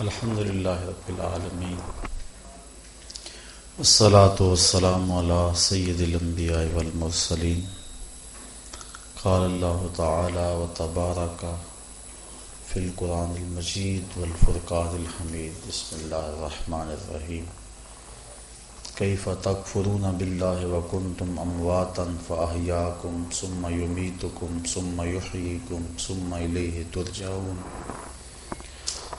الحمد لله رب العالمين والصلاة والسلام على سيد الأنبياء والمرسلين قال الله تعالى وتبارك في القرآن المجيد والفرقان الحميد بسم الله الرحمن الرحيم كيف تكفرون بالله وكنتم أمواتا فأحياكم ثم يميتكم ثم يحييكم ثم إليه ترجعون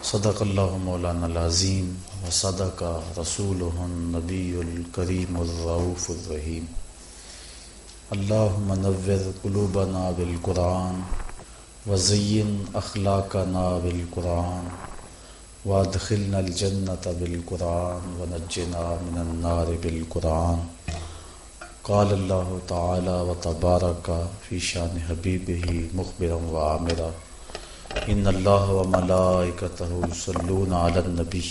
صدق اللہ مولانا العظیم و صدق رسول النبی الکریم الرعوف الرحیم. اللہ منور قلوبنا بالقرآن وزین اخلاقنا بالقرآن وادخلنا الجنة بالقرآن ونجنا من النار بالقرآن. قال اللہ تعالی و تبارک فی شان حبیبہ مخبرا و عامرا. ان اللہ و ملائکتہ یصلون علی النبی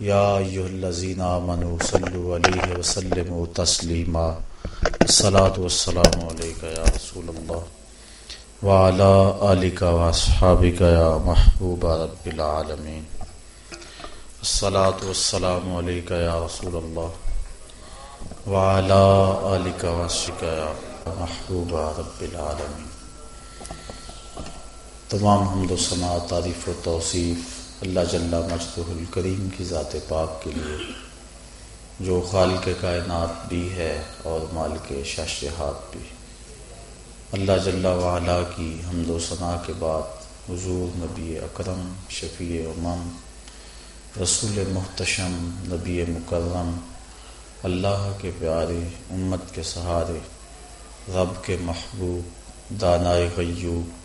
یا ایھا الذین آمنوا صلوا علیہ وسلموا تسلیما الصلاۃ والسلام علیک یا رسول اللہ وعلى آلک و اصحابک یا محبوب رب العالمین الصلاۃ والسلام علیک یا رسول اللہ وعلى آلک و اصحابک یا محبوب رب العالمین تمام حمد و ثناء، تعریف و توصیف اللہ جل مجد الکریم کی ذات پاک کے لیے، جو خالق کائنات بھی ہے اور مال کے شاشہات بھی۔ اللہ جل وعلا کی حمد و ثناء کے بعد حضور نبی اکرم، شفیع امم، رسول محتشم، نبی مکرم، اللہ کے پیارے، امت کے سہارے، رب کے محبوب، دانائے غیوب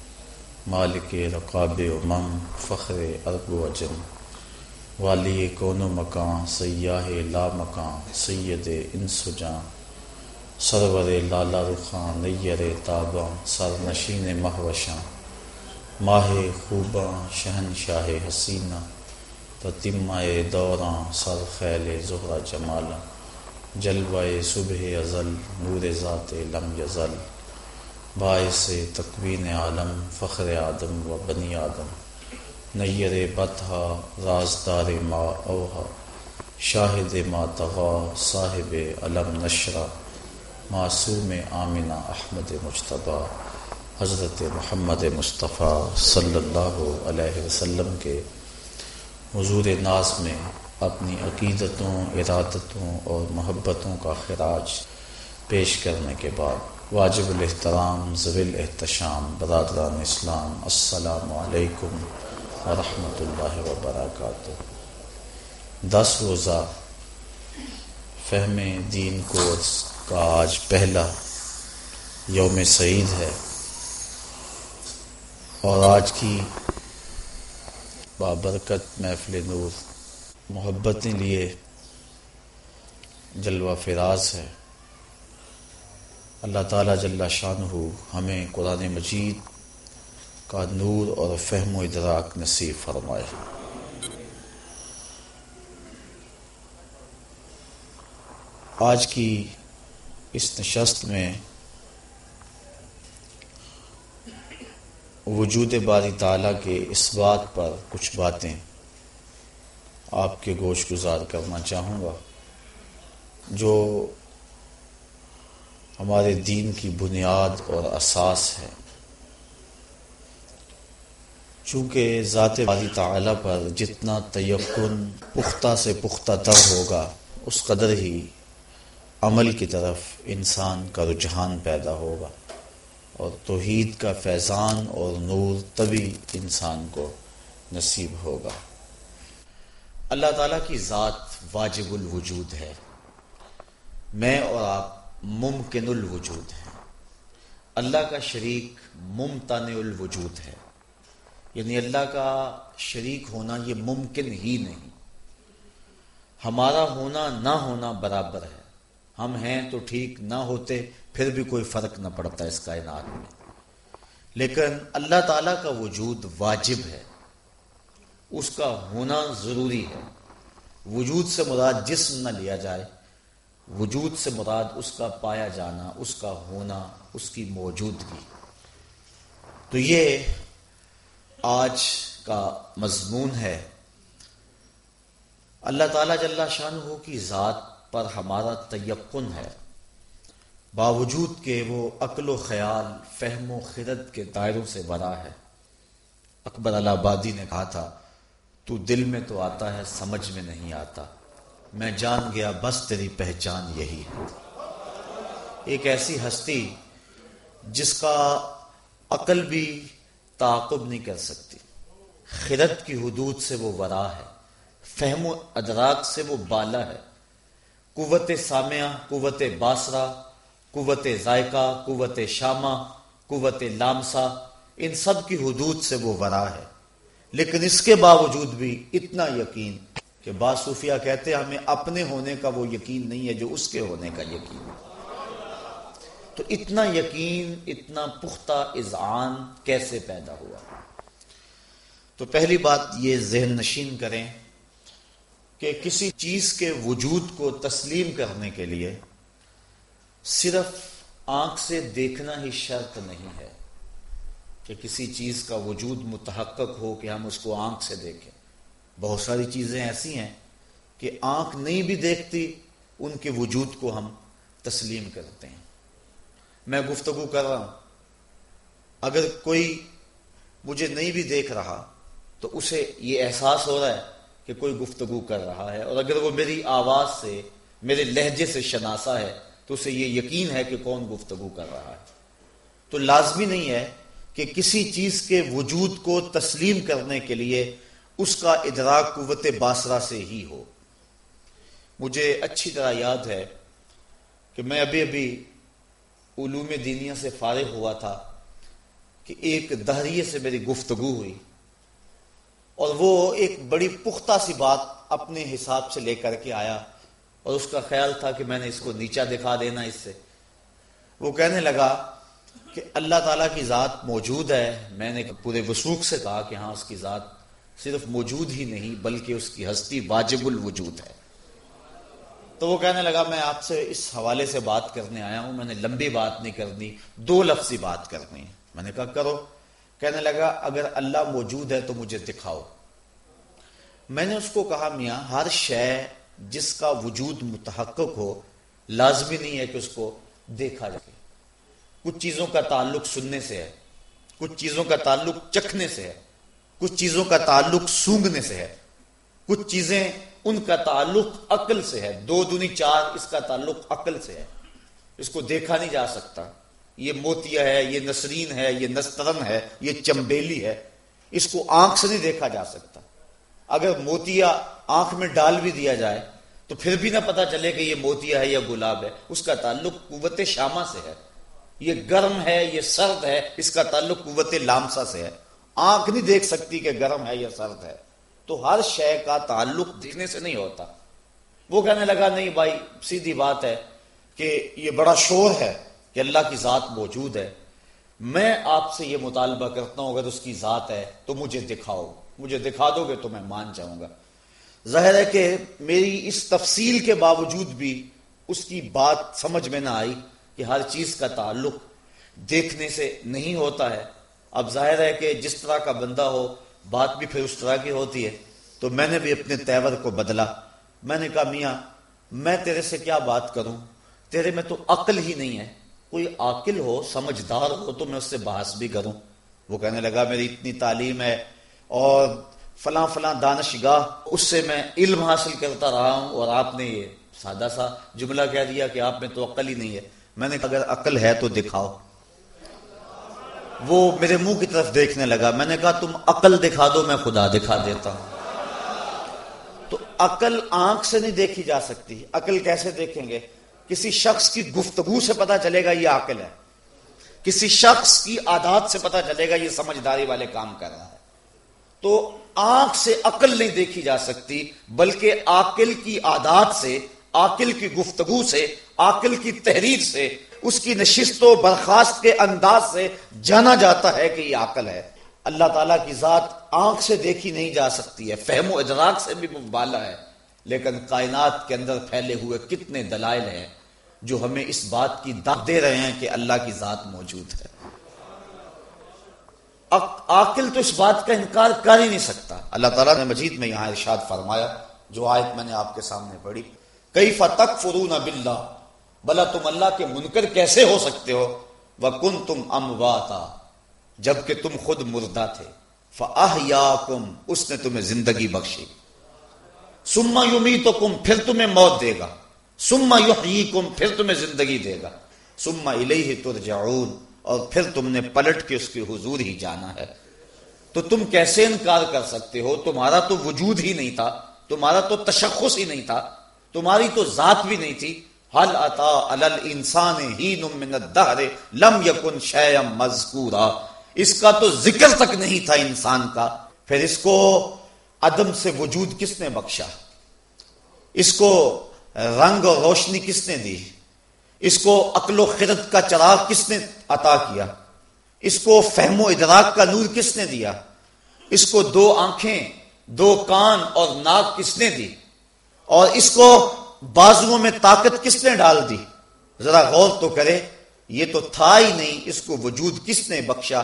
مالک رقاب امم، فخر ارب و اجم والی کون و مکان، سیاہ لا مکان، سید انسجاں سرور لالا رخان، نیر تاباں سر نشین مہوشاں ماہ خوباں شہن شاہ حسینہ۔ تتمائے دوراں سر خیل زہرہ جمالا جلوائے صبح ازل، نور ذات لم یزل۔ باعث تقوین عالم، فخر آدم و بنی آدم، نیر بتہ رازدار ما اوہا، شاہد ما تغا، صاحب علم نشرہ معصوم آمنہ احمد مشتبہ حضرت محمد مصطفیٰ صلی اللہ علیہ وسلم کے حضور ناز میں اپنی عقیدتوں، ارادتوں اور محبتوں کا خراج پیش کرنے کے بعد واجب الاحترام زویل احتشام برادران اسلام، السلام علیکم ورحمۃ اللہ وبرکاتہ۔ دس روزہ فہم دین کورس کا آج پہلا یوم سعید ہے۔ اور آج کی بابرکت محفل نور محبتیں لیے جلوہ فراز ہے۔ اللہ تعالیٰ جل شان ہو ہمیں قرآن مجید کا نور اور فہم و ادراک نصیب فرمائے۔ آج کی اس نشست میں وجود باری تعالیٰ کے اس بات پر کچھ باتیں آپ کے گوش گزار کرنا چاہوں گا، جو ہمارے دین کی بنیاد اور اساس ہے۔ چونکہ ذات باری تعالی پر جتنا تیقن پختہ سے پختہ تر ہوگا، اس قدر ہی عمل کی طرف انسان کا رجحان پیدا ہوگا۔ اور توحید کا فیضان اور نور تبھی انسان کو نصیب ہوگا۔ اللہ تعالیٰ کی ذات واجب الوجود ہے۔ میں اور آپ ممکن الوجود ہے۔ اللہ کا شریک ممتن الوجود ہے۔ یعنی اللہ کا شریک ہونا یہ ممکن ہی نہیں۔ ہمارا ہونا نہ ہونا برابر ہے۔ ہم ہیں تو ٹھیک نہ ہوتے، پھر بھی کوئی فرق نہ پڑتا اس کائنات میں۔ لیکن اللہ تعالیٰ کا وجود واجب ہے۔ اس کا ہونا ضروری ہے۔ وجود سے مراد جسم نہ لیا جائے۔ وجود سے مراد اس کا پایا جانا، اس کا ہونا، اس کی موجودگی۔ تو یہ آج کا مضمون ہے۔ اللہ تعالیٰ جل شاہ کی ذات پر ہمارا تیقن ہے۔ باوجود کہ وہ عقل و خیال، فہم و خرد کے دائروں سے بڑا ہے۔ اکبر اللہ آبادی نے کہا تھا، تو دل میں تو آتا ہے، سمجھ میں نہیں آتا۔ میں جان گیا، بس تیری پہچان یہی ہے۔ ایک ایسی ہستی جس کا عقل بھی تعاقب نہیں کر سکتی۔ خرد کی حدود سے وہ ورا ہے، فہم و ادراک سے وہ بالا ہے۔ قوت سامعہ، قوت باسرا قوت ذائقہ، قوت شامہ قوت لامسا ان سب کی حدود سے وہ ورا ہے۔ لیکن اس کے باوجود بھی اتنا یقین کہ باصوفیہ کہتے ہمیں اپنے ہونے کا وہ یقین نہیں ہے جو اس کے ہونے کا یقین ہے۔ تو اتنا یقین، اتنا پختہ اذعان کیسے پیدا ہوا؟ تو پہلی بات یہ ذہن نشین کریں کہ کسی چیز کے وجود کو تسلیم کرنے کے لیے صرف آنکھ سے دیکھنا ہی شرط نہیں ہے کہ کسی چیز کا وجود متحقق ہو کہ ہم اس کو آنکھ سے دیکھیں۔ بہت ساری چیزیں ایسی ہیں کہ آنکھ نہیں بھی دیکھتی، ان کے وجود کو ہم تسلیم کرتے ہیں۔ میں گفتگو کر رہا ہوں۔ اگر کوئی مجھے نہیں بھی دیکھ رہا تو اسے یہ احساس ہو رہا ہے کہ کوئی گفتگو کر رہا ہے، اور اگر وہ میری آواز سے، میرے لہجے سے شناسا ہے تو اسے یہ یقین ہے کہ کون گفتگو کر رہا ہے۔ تو لازمی نہیں ہے کہ کسی چیز کے وجود کو تسلیم کرنے کے لیے اس کا ادراک قوت باسرا سے ہی ہو۔ مجھے اچھی طرح یاد ہے کہ میں ابھی ابھی علوم دینیا سے فارغ ہوا تھا کہ ایک دہریے سے میری گفتگو ہوئی اور وہ ایک بڑی پختہ سی بات اپنے حساب سے لے کر کے آیا اور اس کا خیال تھا کہ میں نے اس کو نیچا دکھا دینا اس سے۔ وہ کہنے لگا کہ اللہ تعالیٰ کی ذات موجود ہے۔ میں نے پورے وسوخ سے کہا کہ ہاں اس کی ذات صرف موجود ہی نہیں، بلکہ اس کی ہستی واجب الوجود ہے۔ تو وہ کہنے لگا، میں آپ سے اس حوالے سے بات کرنے آیا ہوں، میں نے لمبی بات نہیں کرنی، دو لفظی بات کرنی۔ میں نے کہا، کرو۔ کہنے لگا، اگر اللہ موجود ہے تو مجھے دکھاؤ۔ میں نے اس کو کہا، میاں، ہر شے جس کا وجود متحقق ہو، لازمی نہیں ہے کہ اس کو دیکھا جائے۔ کچھ چیزوں کا تعلق سننے سے ہے، کچھ چیزوں کا تعلق چکھنے سے ہے۔ کچھ چیزوں کا تعلق سونگنے سے ہے۔ کچھ چیزیں ان کا تعلق عقل سے ہے۔ دو دنی چار اس کا تعلق عقل سے ہے۔ اس کو دیکھا نہیں جا سکتا۔ یہ موتیا ہے، یہ نسرین ہے، یہ نسترن ہے، یہ چمبیلی ہے۔ اس کو آنکھ سے نہیں دیکھا جا سکتا۔ اگر موتیا آنکھ میں ڈال بھی دیا جائے، تو پھر بھی نہ پتا چلے کہ یہ موتیا ہے یا گلاب ہے۔ اس کا تعلق قوت شامہ سے ہے۔ یہ گرم ہے، یہ سرد ہے، اس کا تعلق قوت لامسا سے ہے۔ آنکھ نہیں دیکھ سکتی کہ گرم ہے یا سرد ہے۔ تو ہر شے کا تعلق دیکھنے سے نہیں ہوتا۔ وہ کہنے لگا، نہیں بھائی، سیدھی بات ہے کہ یہ بڑا شور ہے کہ اللہ کی ذات موجود ہے۔ میں آپ سے یہ مطالبہ کرتا ہوں، اگر اس کی ذات ہے تو مجھے دکھاؤ۔ مجھے دکھا دو گے تو میں مان جاؤں گا۔ ظاہر ہے کہ میری اس تفصیل کے باوجود بھی اس کی بات سمجھ میں نہ آئی کہ ہر چیز کا تعلق دیکھنے سے نہیں ہوتا ہے۔ اب ظاہر ہے کہ جس طرح کا بندہ ہو، بات بھی پھر اس طرح کی ہوتی ہے۔ تو میں نے بھی اپنے تیور کو بدلا۔ میں نے کہا، میاں، میں تیرے سے کیا بات کروں؟ تیرے میں تو عقل ہی نہیں ہے۔ کوئی عاقل ہو، سمجھدار ہو، تو میں اس سے بحث بھی کروں۔ وہ کہنے لگا، میری اتنی تعلیم ہے اور فلاں فلاں دانش گاہ اس سے میں علم حاصل کرتا رہا ہوں اور آپ نے یہ سادہ سا جملہ کہہ دیا کہ آپ میں تو عقل ہی نہیں ہے۔ میں نے اگر عقل ہے تو دکھاؤ۔ وہ میرے منہ کی طرف دیکھنے لگا۔ میں نے کہا، تم عقل دکھا دو، میں خدا دکھا دیتا ہوں۔ تو عقل آنکھ سے نہیں دیکھی جا سکتی۔ عقل کیسے دیکھیں گے؟ کسی شخص کی گفتگو سے پتا چلے گا یہ عقل ہے۔ کسی شخص کی عادات سے پتا چلے گا یہ سمجھداری والے کام کر رہا ہے۔ تو آنکھ سے عقل نہیں دیکھی جا سکتی، بلکہ عقل کی عادات سے عقل کی گفتگو سے عقل کی تحریر سے اس کی نشست و برخاست کے انداز سے جانا جاتا ہے کہ یہ عقل ہے۔ اللہ تعالیٰ کی ذات آنکھ سے دیکھی نہیں جا سکتی ہے، فہم و ادراک سے بھی مبالا ہے۔ لیکن کائنات کے اندر پھیلے ہوئے کتنے دلائل ہیں جو ہمیں اس بات کی داد دے رہے ہیں کہ اللہ کی ذات موجود ہے۔ عاقل تو اس بات کا انکار کر ہی نہیں سکتا۔ اللہ تعالیٰ نے مجید میں یہاں ارشاد فرمایا، جو آیت میں نے آپ کے سامنے پڑھی کئی فتق فرون بلّہ بلا تم اللہ کے منکر کیسے ہو سکتے ہو؟ وہ کن تم امواتا جبکہ تم خود مردہ تھے۔ فاہ یا کم اس نے تمہیں زندگی بخشی۔ سما یومی تو کم پھر تمہیں موت دے گا۔ سما یو کم پھر تمہیں زندگی دے گا۔ سما الہ ترجعون، اور پھر تم نے پلٹ کے اس کے حضور ہی جانا ہے۔ تو تم کیسے انکار کر سکتے ہو؟ تمہارا تو وجود ہی نہیں تھا، تمہارا تو تشخص ہی نہیں تھا، تمہاری تو ذات بھی نہیں تھی۔ حل اتا الل انسان ہی من الدہر لم یکن شیم مذکورا. اس کا تو ذکر تک نہیں تھا انسان کا. پھر اس کو عدم سے وجود کس نے بخشا؟ اس کو رنگ اور روشنی کس نے دی؟ اس کو عقل و خرد کا چراغ کس نے عطا کیا؟ اس کو فہم و ادراک کا نور کس نے دیا؟ اس کو دو آنکھیں، دو کان اور ناک کس نے دی؟ اور اس کو بازو میں طاقت کس نے ڈال دی؟ ذرا غور تو کرے یہ تو تھا ہی نہیں، اس کو وجود کس نے بخشا؟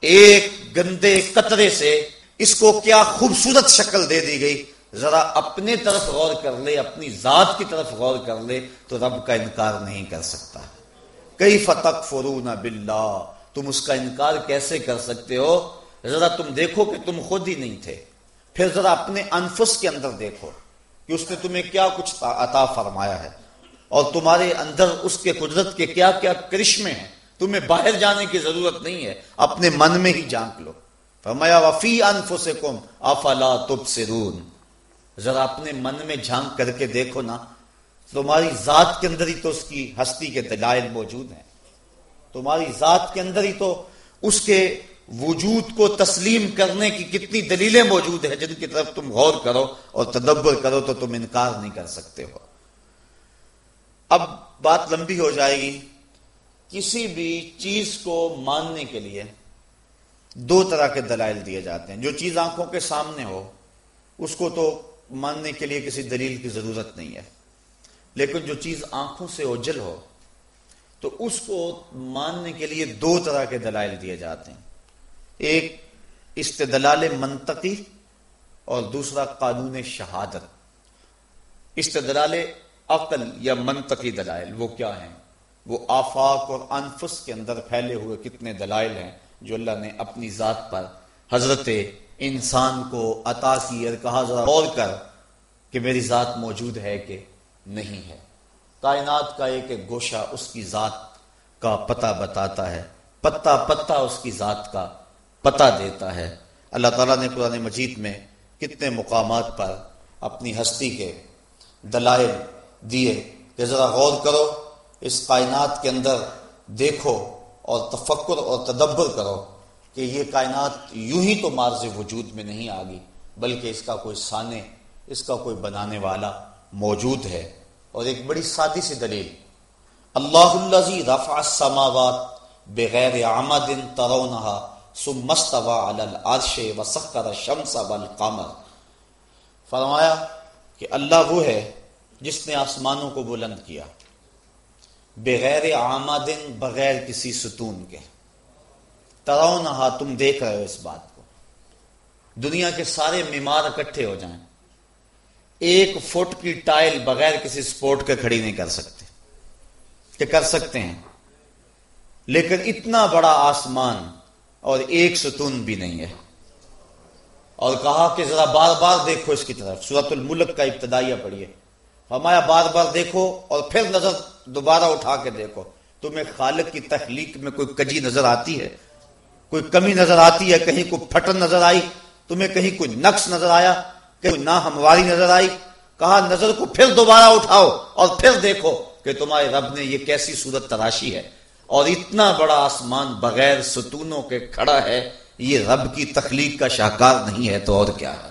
ایک گندے قطرے سے اس کو کیا خوبصورت شکل دے دی گئی؟ ذرا اپنے طرف غور کر لے، اپنی ذات کی طرف غور کر لے، تو رب کا انکار نہیں کر سکتا۔ کئی فتق فرون باللہ؟ تم اس کا انکار کیسے کر سکتے ہو؟ ذرا تم دیکھو کہ تم خود ہی نہیں تھے۔ پھر ذرا اپنے انفس کے اندر دیکھو۔ کہ اس نے تمہیں کیا کچھ عطا فرمایا ہے اور تمہارے اندر اس کے قدرت کے کیا کیا کرشمے ہیں؟ تمہیں باہر جانے کی ضرورت نہیں ہے، اپنے من میں ہی جانک لو۔ فرمایا، وفی انفسکم، افلا تبصرون۔ ذرا اپنے من میں جھانک کر کے دیکھو نا، تمہاری ذات کے اندر ہی تو اس کی ہستی کے دلائل موجود ہیں۔ تمہاری ذات کے اندر ہی تو اس کے وجود کو تسلیم کرنے کی کتنی دلیلیں موجود ہیں جن کی طرف تم غور کرو اور تدبر کرو تو تم انکار نہیں کر سکتے ہو۔ اب بات لمبی ہو جائے گی کسی بھی چیز کو ماننے کے لیے دو طرح کے دلائل دیے جاتے ہیں۔ جو چیز آنکھوں کے سامنے ہو، اس کو تو ماننے کے لیے کسی دلیل کی ضرورت نہیں ہے۔ لیکن جو چیز آنکھوں سے اوجل ہو، تو اس کو ماننے کے لیے دو طرح کے دلائل دیے جاتے ہیں۔ ایک استدلال منطقی اور دوسرا قانون شہادت۔ استدلال عقل یا منطقی دلائل، وہ کیا ہیں؟ وہ آفاق اور انفس کے اندر پھیلے ہوئے کتنے دلائل ہیں جو اللہ نے اپنی ذات پر حضرت انسان کو عطا کی اور کہا ذرا غور کر کہ میری ذات موجود ہے کہ نہیں ہے۔ کائنات کا ایک ایک گوشہ اس کی ذات کا پتہ بتاتا ہے پتا پتا اس کی ذات کا پتہ دیتا ہے۔ اللہ تعالیٰ نے قرآن مجید میں کتنے مقامات پر اپنی ہستی کے دلائل دیے۔ کہ ذرا غور کرو، اس کائنات کے اندر دیکھو اور تفکر اور تدبر کرو کہ یہ کائنات یوں ہی تو مارز وجود میں نہیں آ گئی، بلکہ اس کا کوئی سانے، اس کا کوئی بنانے والا موجود ہے۔ اور ایک بڑی سادی سی دلیل، اللہ الزی رفع السماوات بغیر آمد ترونہا۔ ثم مستوى على العرش وسخر الشمس والقمر۔ فرمایا کہ اللہ وہ ہے جس نے آسمانوں کو بلند کیا، بغیر آمدن بغیر کسی ستون کے۔ تراؤ نہا تم دیکھ رہے ہو اس بات کو۔ دنیا کے سارے میمار اکٹھے ہو جائیں۔ ایک فٹ کی ٹائل بغیر کسی سپورٹ کے کھڑی نہیں کر سکتے۔ کہ کر سکتے ہیں۔ لیکن اتنا بڑا آسمان اور ایک ستون بھی نہیں ہے۔ اور کہا کہ ذرا بار بار دیکھو اس کی طرف۔ سورت الملک کا ابتدائیہ پڑھیے۔ ہمایا بار بار دیکھو اور پھر نظر دوبارہ اٹھا کے دیکھو۔ تمہیں خالق کی تخلیق میں کوئی کجی نظر آتی ہے؟ کوئی کمی نظر آتی ہے؟ کہیں کوئی پھٹن نظر آئی؟ تمہیں کہیں کوئی نقص نظر آیا؟ کہیں نہ ہمواری نظر آئی؟ کہا، نظر کو پھر دوبارہ اٹھاؤ اور پھر دیکھو کہ تمہارے رب نے یہ کیسی صورت تراشی ہے۔ اور اتنا بڑا آسمان بغیر ستونوں کے کھڑا ہے، یہ رب کی تخلیق کا شاہکار نہیں ہے تو اور کیا ہے؟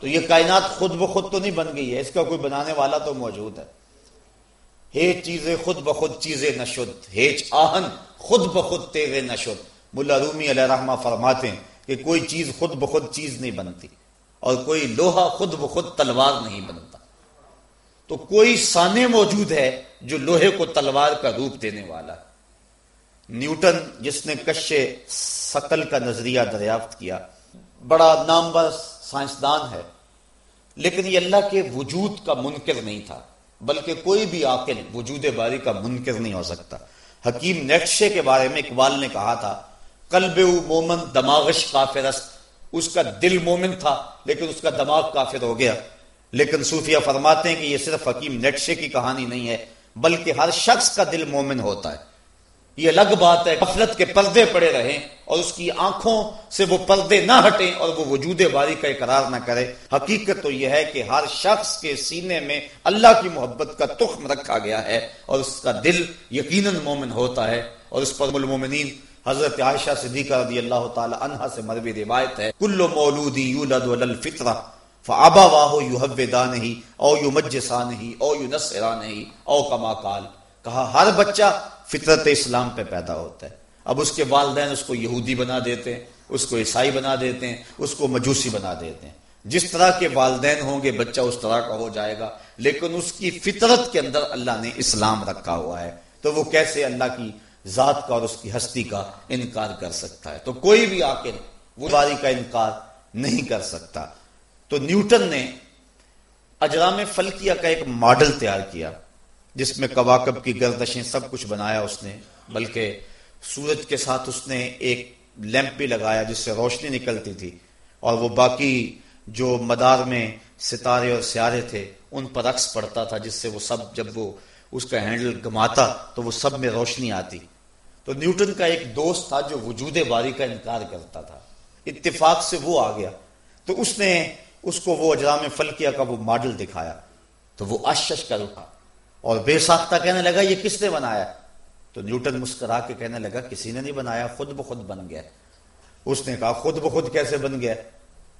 تو یہ کائنات خود بخود تو نہیں بن گئی ہے، اس کا کوئی بنانے والا تو موجود ہے۔ ہے چیزیں خود بخود چیزیں نشد ہیچ آہن خود بخود تیرے نشد ملا رومی علیہ رحمہ فرماتے ہیں کہ کوئی چیز خود بخود چیز نہیں بنتی، اور کوئی لوہا خود بخود تلوار نہیں بنتا۔ تو کوئی سانے موجود ہے جو لوہے کو تلوار کا روپ دینے والا۔ نیوٹن، جس نے کش سکل کا نظریہ دریافت کیا، بڑا نامور سائنسدان ہے۔ لیکن یہ اللہ کے وجود کا منکر نہیں تھا، بلکہ کوئی بھی عاقل وجود باری کا منکر نہیں ہو سکتا۔ حکیم نیکشے کے بارے میں اقبال نے کہا تھا، قلب مومن دماغش کافر اس کا دل مومن تھا، لیکن اس کا دماغ کافر ہو گیا۔ لیکن صوفیہ فرماتے ہیں کہ یہ صرف حکیم نیکشے کی کہانی نہیں ہے، بلکہ ہر شخص کا دل مومن ہوتا ہے۔ یہ الگ بات ہے، غفلت کے پردے پڑے رہیں اور اس کی آنکھوں سے وہ پردے نہ ہٹیں اور وہ وجود باری کا اقرار نہ کرے۔ حقیقت تو یہ ہے کہ ہر شخص کے سینے میں اللہ کی محبت کا تخم رکھا گیا ہے اور اس کا دل یقیناً مومن ہوتا ہے اور اس پر المومنین حضرت عائشہ صدیقہ رضی اللہ تعالی عنہ سے مروی روایت ہے۔ کل مولودی یولد ولل فطرہ فابا واہو یو حبدان ہی او یو مجسان ہی او یو نسران ہی او کما کال کہا، ہر بچہ فطرت اسلام پہ پیدا ہوتا ہے۔ اب اس کے والدین اس کو یہودی بنا دیتے ہیں، اس کو عیسائی بنا دیتے ہیں، اس کو مجوسی بنا دیتے ہیں۔ جس طرح کے والدین ہوں گے، بچہ اس طرح کا ہو جائے گا، لیکن اس کی فطرت کے اندر اللہ نے اسلام رکھا ہوا ہے۔ تو وہ کیسے اللہ کی ذات کا اور اس کی ہستی کا انکار کر سکتا ہے؟ تو کوئی بھی آخر وہ کا انکار نہیں کر سکتا۔ تو نیوٹن نے اجرام فلکیہ کا ایک ماڈل تیار کیا، جس میں کواکب کی گردشیں سب کچھ بنایا اس نے، بلکہ سورج کے ساتھ اس نے ایک لیمپ بھی لگایا جس سے روشنی نکلتی تھی۔ اور وہ باقی جو مدار میں ستارے اور سیارے تھے، ان پر عکس پڑتا تھا، جس سے وہ سب جب وہ اس کا ہینڈل گماتا تو وہ سب میں روشنی آتی۔ تو نیوٹن کا ایک دوست تھا جو وجود باری کا انکار کرتا تھا۔ اتفاق سے وہ آ گیا۔ تو اس نے اس کو وہ اجرام فلکیہ کا وہ ماڈل دکھایا تو وہ اشش کر اٹھا اور بے ساختہ کہنے لگا، یہ کس نے بنایا؟ تو نیوٹن مسکرا کے کہنے لگا، کسی نے نہیں بنایا، خود بخود بن گیا۔ اس نے کہا، خود بخود کیسے بن گیا؟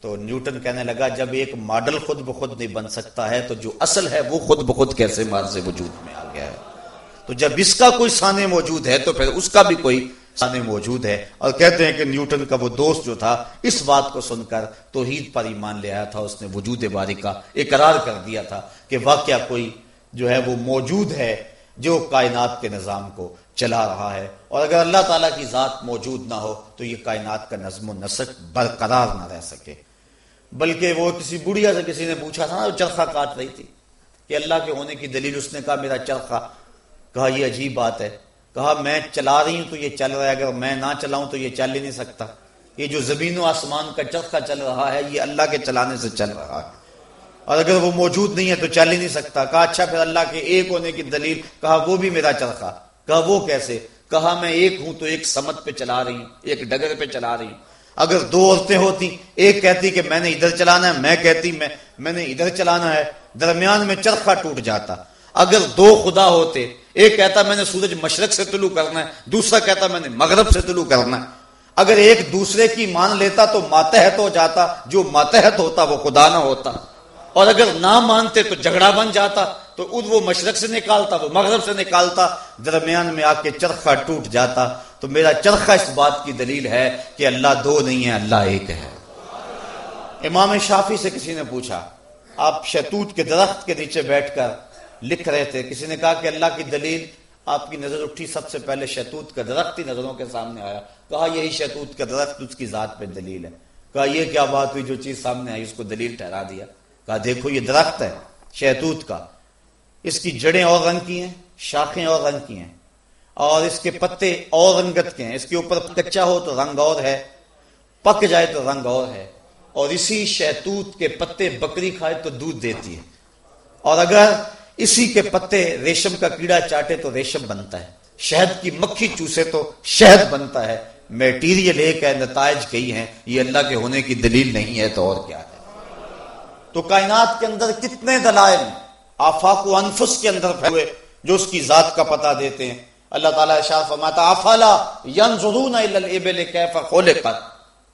تو نیوٹن کہنے لگا، جب ایک ماڈل خود بخود نہیں بن سکتا ہے تو جو اصل ہے وہ خود بخود کیسے مار سے وجود میں آ گیا ہے؟ تو جب اس کا کوئی سانے موجود ہے تو پھر اس کا بھی کوئی موجود ہے اور کہتے ہیں کہ نیوٹن کا وہ دوست جو تھا، اس بات کو سن کر توحید پر ایمان لے آیا تھا، اس نے وجود باری کا اقرار کر دیا تھا کہ واقعہ کوئی جو ہے وہ موجود ہے جو کائنات کے نظام کو چلا رہا ہے۔ اور اگر اللہ تعالیٰ کی ذات موجود نہ ہو تو یہ کائنات کا نظم و نسق برقرار نہ رہ سکے۔ بلکہ وہ کسی بڑھیا سے کسی نے پوچھا تھا نا چرخا کاٹ رہی تھی کہ اللہ کے ہونے کی دلیل، اس نے کہا، میرا چرخا کہا، یہ عجیب بات ہے۔ کہا، میں چلا رہی ہوں تو یہ چل رہا ہے، اگر میں نہ چلاؤں تو یہ چل ہی نہیں سکتا۔ یہ جو زمین و آسمان کا چرخا چل رہا ہے، یہ اللہ کے چلانے سے چل رہا ہے۔ اور اگر وہ موجود نہیں ہے تو چل ہی نہیں سکتا۔ کہا اچھا پھر اللہ کے ایک ہونے کی دلیل۔ کہا، وہ بھی میرا چرخا کہا، وہ کیسے؟ کہا، میں ایک ہوں تو ایک سمت پہ چلا رہی ہوں، ایک ڈگر پہ چلا رہی ہوں۔ اگر دو عورتیں ہوتی، ایک کہتی کہ میں نے ادھر چلانا ہے، میں کہتی میں میں نے ادھر چلانا ہے، درمیان میں چرخا ٹوٹ جاتا۔ اگر دو خدا ہوتے ایک کہتا میں نے سورج مشرق سے طلوع کرنا ہے، دوسرا کہتا میں نے مغرب سے طلوع کرنا ہے۔ اگر ایک دوسرے کی مان لیتا تو ماتحت ہو جاتا، جو ماتحت ہوتا وہ خدا نہ ہوتا۔ اور اگر نہ مانتے تو جھگڑا بن جاتا، تو وہ مشرق سے نکالتا، وہ مغرب سے نکالتا، درمیان میں آ کے چرخا ٹوٹ جاتا۔ تو میرا چرخا اس بات کی دلیل ہے کہ اللہ دو نہیں ہے، اللہ ایک ہے۔ امام شافی سے کسی نے پوچھا، آپ شتوت کے درخت کے نیچے بیٹھ کر لکھ رہے تھے، کسی نے کہا کہ اللہ کی دلیل آپ کی نظر اٹھی سب سے پہلے شتوت کا درخت ہی نظروں کے سامنے آیا۔ کہا یہی شتوت کا درخت اس کی ذات پہ دلیل ہے۔ کہا یہ کیا بات ہوئی جو چیز سامنے آئی، اس کو دلیل ٹھہرا دیا۔ کہا دیکھو یہ درخت ہے شہتوت کا۔ اس کی جڑیں اور رنگ کی ہیں، شاخیں اور رنگ کی ہیں۔ اور اس کے پتے اور رنگت کے ہیں۔ اس کے اوپر کچا ہو تو رنگ اور ہے، پک جائے تو رنگ اور ہے۔ اور اسی شہتوت کے پتے بکری کھائے تو دودھ دیتی ہے۔ اور اگر اسی کے پتے ریشم کا کیڑا چاٹے تو ریشم بنتا ہے۔ شہد کی مکھی چوسے تو شہد بنتا ہے۔ میٹیریل ایک ہے، نتائج کئی ہیں۔ یہ اللہ کے ہونے کی دلیل نہیں ہے تو اور کیا ہے۔ تو کائنات کے اندر کتنے دلائل آفاق و انفس کے اندر پھیلے جو اس کی ذات کا پتہ دیتے ہیں۔ اللہ تعالیٰ اشار فرماتا افلا ينظرون الى الابل كيف خلقت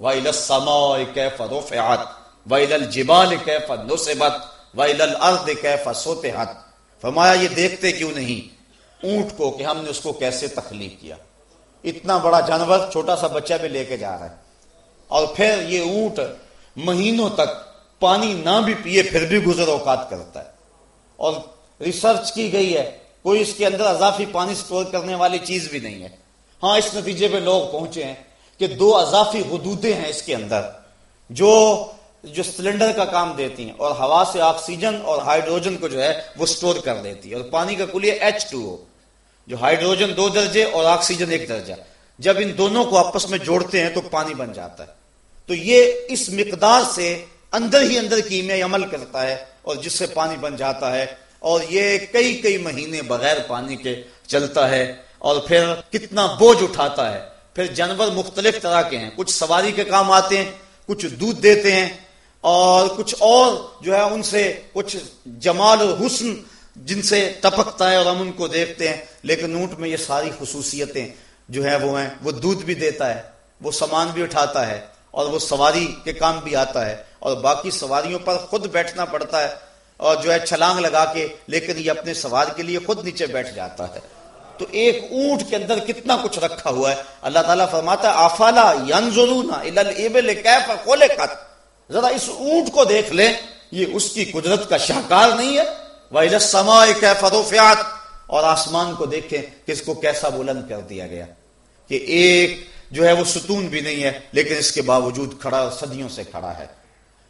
والى السماء كيف رفعت والى الجبال كيف نصبت والى الارض كيف سطحت۔ فرمایا، یہ دیکھتے کیوں نہیں؟ اونٹ کو کہ ہم نے اس کو کیسے تخلیق کیا؟ اتنا بڑا جانور چھوٹا سا بچہ بھی لے کے جا رہا ہے۔ اور پھر یہ اونٹ مہینوں تک پانی نہ بھی پیے، پھر بھی گزر اوقات کرتا ہے۔ اور ریسرچ کی گئی ہے، کوئی اس کے اندر اضافی پانی سٹور کرنے والی چیز بھی نہیں ہے۔ ہاں اس نتیجے پہ لوگ پہنچے ہیں کہ دو اضافی حدودیں ہیں اس کے اندر، جو جو سلنڈر کا کام دیتی ہیں اور ہوا سے آکسیجن اور ہائیڈروجن کو جو ہے وہ سٹور کر دیتی ہے اور پانی کا کلیہ ایچ ٹو او جو ہائیڈروجن دو درجے اور آکسیجن ایک درجہ۔ جب ان دونوں کو آپس میں جوڑتے ہیں تو پانی بن جاتا ہے۔ تو یہ اس مقدار سے اندر ہی اندر کیمیا عمل کرتا ہے اور جس سے پانی بن جاتا ہے۔ اور یہ کئی کئی مہینے بغیر پانی کے چلتا ہے اور پھر کتنا بوجھ اٹھاتا ہے۔ پھر جانور مختلف طرح کے ہیں۔ کچھ سواری کے کام آتے ہیں، کچھ دودھ دیتے ہیں اور کچھ اور جو ہے ان سے کچھ جمال اور حسن جن سے ٹپکتا ہے اور ہم ان کو دیکھتے ہیں، لیکن اونٹ میں یہ ساری خصوصیتیں جو ہے وہ ہیں، وہ دودھ بھی دیتا ہے، وہ سامان بھی اٹھاتا ہے اور وہ سواری کے کام بھی آتا ہے اور باقی سواریوں پر خود بیٹھنا پڑتا ہے اور جو ہے چھلانگ لگا کے، لیکن یہ اپنے سوار کے لیے خود نیچے بیٹھ جاتا ہے۔ تو ایک اونٹ کے اندر کتنا کچھ رکھا ہوا ہے۔ اللہ تعالیٰ فرماتا ہے، آفالا ذرا اس اونٹ کو دیکھ لیں، یہ اس کی قدرت کا شاہکار نہیں ہے۔ وہ فروفیات اور آسمان کو دیکھیں کہ اس کو کیسا بلند کر دیا گیا۔ کہ ایک جو ہے وہ ستون بھی نہیں ہے، لیکن اس کے باوجود کھڑا، صدیوں سے کھڑا ہے۔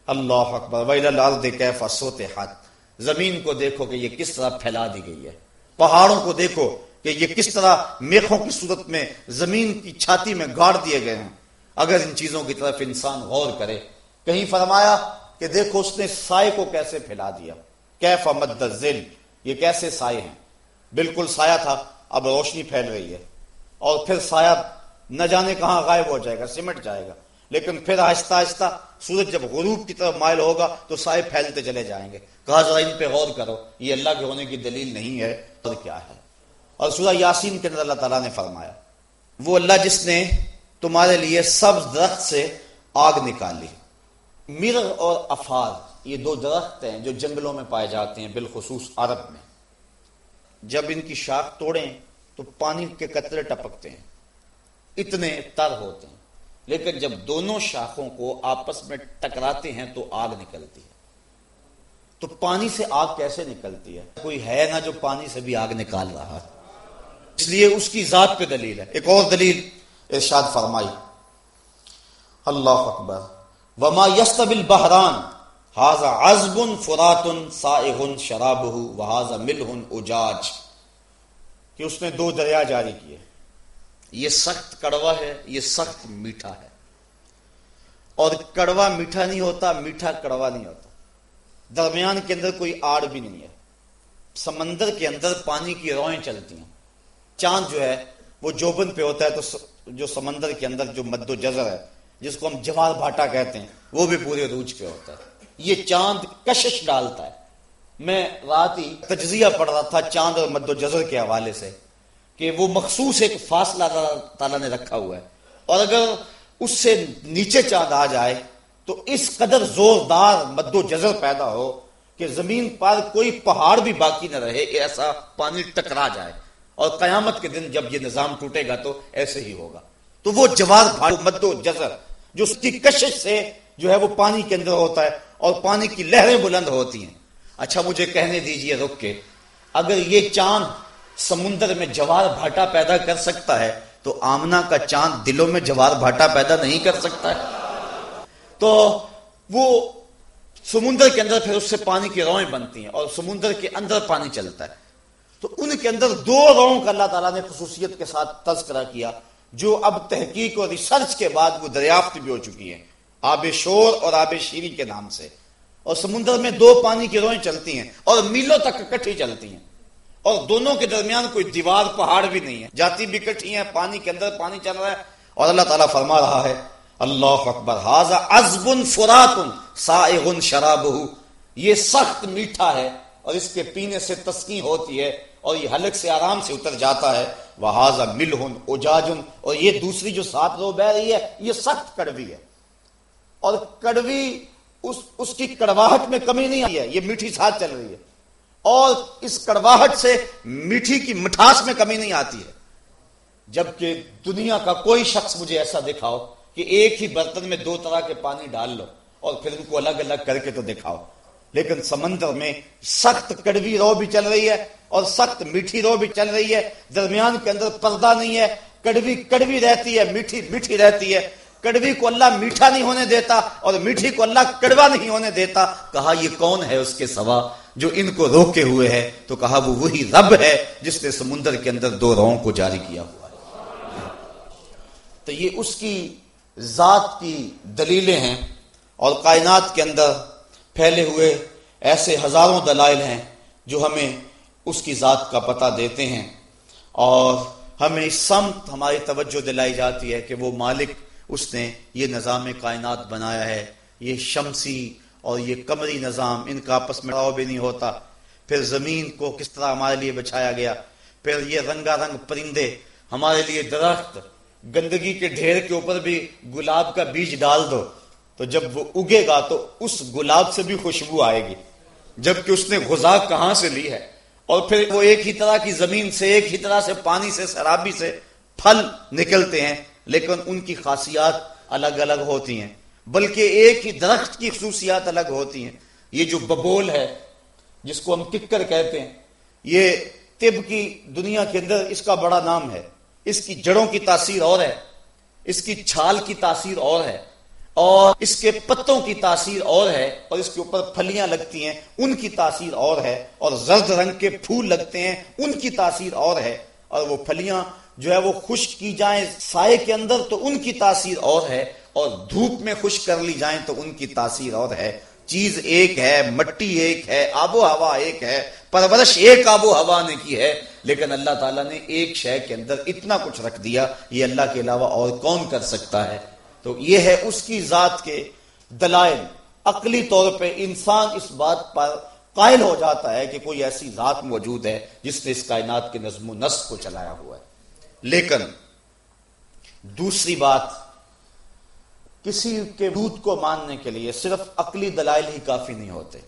اللہ اکبر۔ ویل کیفا سوتے ہاتھ زمین کو دیکھو کہ یہ کس طرح پھیلا دی گئی ہے۔ پہاڑوں کو دیکھو کہ یہ کس طرح میخوں کی صورت میں زمین کی چھاتی میں گاڑ دیے گئے ہیں۔ اگر ان چیزوں کی طرف انسان غور کرے کہیں فرمایا کہ دیکھو اس نے سائے کو کیسے پھیلا دیا۔ کیف مد ذل یہ کیسے سائے ہیں؟ بالکل سایہ تھا، اب روشنی پھیل رہی ہے۔ اور پھر سایہ نہ جانے کہاں غائب ہو جائے گا، سمٹ جائے گا۔ لیکن پھر آہستہ آہستہ سورج جب غروب کی طرف مائل ہوگا تو سائے پھیلتے چلے جائیں گے۔ کہا ذرا ان پہ غور کرو، یہ اللہ کے ہونے کی دلیل نہیں ہے اور کیا ہے؟ اور سورہ یاسین کے اندر اللہ تعالیٰ نے فرمایا، وہ اللہ جس نے تمہارے لیے سبز درخت سے آگ نکالی مرغ اور افار یہ دو درخت ہیں جو جنگلوں میں پائے جاتے ہیں بالخصوص عرب میں۔ جب ان کی شاخ توڑیں تو پانی کے قطرے ٹپکتے ہیں۔ اتنے تر ہوتے ہیں۔ لیکن جب دونوں شاخوں کو آپس میں ٹکراتے ہیں تو آگ نکلتی ہے۔ تو پانی سے آگ کیسے نکلتی ہے؟ کوئی ہے نا جو پانی سے بھی آگ نکال رہا ہے۔ اس لیے اس کی ذات پہ دلیل ہے۔ ایک اور دلیل ارشاد فرمائی۔ اللہ اکبر۔ وما یستبل بحران حاضا عزب فراتن سائہن شرابہ وحاظا ملہن اجاج کہ اس نے دو دریا جاری کیے۔ یہ سخت کڑوا ہے، یہ سخت میٹھا ہے۔ اور کڑوا میٹھا نہیں ہوتا، میٹھا کڑوا نہیں ہوتا۔ درمیان کے اندر کوئی آڑ بھی نہیں ہے۔ سمندر کے اندر پانی کی روئیں چلتی ہیں۔ چاند جو ہے، وہ جوبن پہ ہوتا ہے تو جو سمندر کے اندر جو مد و جزر ہے جس کو ہم جوار بھاٹا کہتے ہیں، وہ بھی پورے روج پہ ہوتا ہے۔ یہ چاند کشش ڈالتا ہے۔ میں رات ہی تجزیہ پڑھ رہا تھا چاند اور مد و جزر کے حوالے سے کہ وہ مخصوص ایک فاصلہ تعالیٰ نے رکھا ہوا ہے۔ اور اگر اس سے نیچے چاند آ جائے تو اس قدر زوردار مد و جزر پیدا ہو کہ زمین پر کوئی پہاڑ بھی باقی نہ رہے ایسا پانی ٹکرا جائے۔ اور قیامت کے دن جب یہ نظام ٹوٹے گا تو ایسے ہی ہوگا۔ تو وہ جوار مد و جزر جو اس کی کشش سے جو ہے وہ پانی کے اندر ہوتا ہے اور پانی کی لہریں بلند ہوتی ہیں۔ اچھا مجھے کہنے دیجیے رک کے، اگر یہ چاند سمندر میں جوار بھاٹا پیدا کر سکتا ہے، تو آمنا کا چاند دلوں میں جوار بھاٹا پیدا نہیں کر سکتا ہے۔ تو وہ سمندر کے اندر پھر اس سے پانی کی روئیں بنتی ہیں اور سمندر کے اندر پانی چلتا ہے۔ تو ان کے اندر دو روؤں کا اللہ تعالیٰ نے خصوصیت کے ساتھ تذکرہ کیا۔ جو اب تحقیق اور ریسرچ کے بعد وہ دریافت بھی ہو چکی ہے آب شور اور آب شیری کے نام سے۔ اور سمندر میں دو پانی کی روئیں چلتی ہیں اور میلوں تک کٹھی چلتی ہیں۔ اور دونوں کے درمیان کوئی دیوار، پہاڑ بھی نہیں ہے۔ جاتی بھی کٹھی ہیں، پانی کے اندر پانی چل رہا ہے۔ اور اللہ تعالیٰ فرما رہا ہے، اللہ اکبر حاضا ازبن فراتن سائغن شراب یہ سخت میٹھا ہے اور اس کے پینے سے تسکین ہوتی ہے اور یہ حلق سے آرام سے اتر جاتا ہے۔ وہ حاضا ملہن اجاجن اور یہ دوسری جو ساتھ رو بہ رہی ہے یہ سخت کڑوی ہے۔ اور کڑوی اس, اس کی کڑواہٹ میں کمی نہیں آئی ہے یہ میٹھی ساتھ چل رہی ہے۔ اور اس کڑواہٹ سے میٹھی کی مٹھاس میں کمی نہیں آتی ہے۔ جبکہ دنیا کا کوئی شخص مجھے ایسا دکھاؤ کہ ایک ہی برتن میں دو طرح کے پانی ڈال لو اور پھر ان کو الگ الگ کر کے تو دکھاؤ۔ لیکن سمندر میں سخت کڑوی رو بھی چل رہی ہے اور سخت میٹھی رو بھی چل رہی ہے۔ درمیان کے اندر پردہ نہیں ہے۔ کڑوی کڑوی رہتی ہے، میٹھی میٹھی رہتی ہے۔ کڑوی کو اللہ میٹھا نہیں ہونے دیتا اور میٹھی کو اللہ کڑوا نہیں ہونے دیتا۔ کہا، یہ کون ہے اس کے سوا جو ان کو روکے ہوئے ہے؟ تو کہا، وہ وہی رب ہے جس نے سمندر کے اندر دو رو کو جاری کیا ہوا ہے۔ تو یہ اس کی ذات کی دلیلیں ہیں اور کائنات کے اندر پھیلے ہوئے ایسے ہزاروں دلائل ہیں جو ہمیں اس کی ذات کا پتہ دیتے ہیں۔ اور ہمیں سمت ہماری توجہ دلائی جاتی ہے کہ وہ مالک اس نے یہ نظام کائنات بنایا ہے۔ یہ شمسی اور یہ کمری نظام ان کا آپس میں بھی نہیں ہوتا۔ پھر زمین کو کس طرح ہمارے لیے بچھایا گیا؟ پھر یہ رنگا رنگ پرندے ہمارے لیے درخت، گندگی کے ڈھیر کے اوپر بھی گلاب کا بیج ڈال دو۔ تو جب وہ اگے گا تو اس گلاب سے بھی خوشبو آئے گی۔ جبکہ اس نے غذا کہاں سے لی ہے؟ اور پھر وہ ایک ہی طرح کی زمین سے، ایک ہی طرح سے پانی سے شرابی سے پھل نکلتے ہیں، لیکن ان کی خاصیات الگ الگ ہوتی ہیں۔ بلکہ ایک ہی درخت کی خصوصیات الگ ہوتی ہیں۔ یہ جو ببول ہے، جس کو ہم ککر کہتے ہیں، یہ طب کی دنیا کے اندر اس کا بڑا نام ہے۔ اس کی جڑوں کی تاثیر اور ہے۔ اس کی چھال کی تاثیر اور ہے۔ اور اس کے پتوں کی تاثیر اور ہے اور اس کے اوپر پھلیاں لگتی ہیں، ان کی تاثیر اور ہے اور زرد رنگ کے پھول لگتے ہیں، ان کی تاثیر اور ہے اور وہ پھلیاں جو ہے وہ خشک کی جائیں سائے کے اندر تو ان کی تاثیر اور ہے اور دھوپ میں خشک کر لی جائیں تو ان کی تاثیر اور ہے۔ چیز ایک ہے، مٹی ایک ہے، آب و ہوا ایک ہے، پرورش ایک آب و ہوا نے کی ہے، لیکن اللہ تعالیٰ نے ایک شے کے اندر اتنا کچھ رکھ دیا، یہ اللہ کے علاوہ اور کون کر سکتا ہے؟ تو یہ ہے اس کی ذات کے دلائل۔ عقلی طور پہ انسان اس بات پر قائل ہو جاتا ہے کہ کوئی ایسی ذات موجود ہے جس نے اس کائنات کے نظم و نسق کو چلایا ہوا ہے۔ لیکن دوسری بات، کسی کے دودھ کو ماننے کے لیے صرف عقلی دلائل ہی کافی نہیں ہوتے۔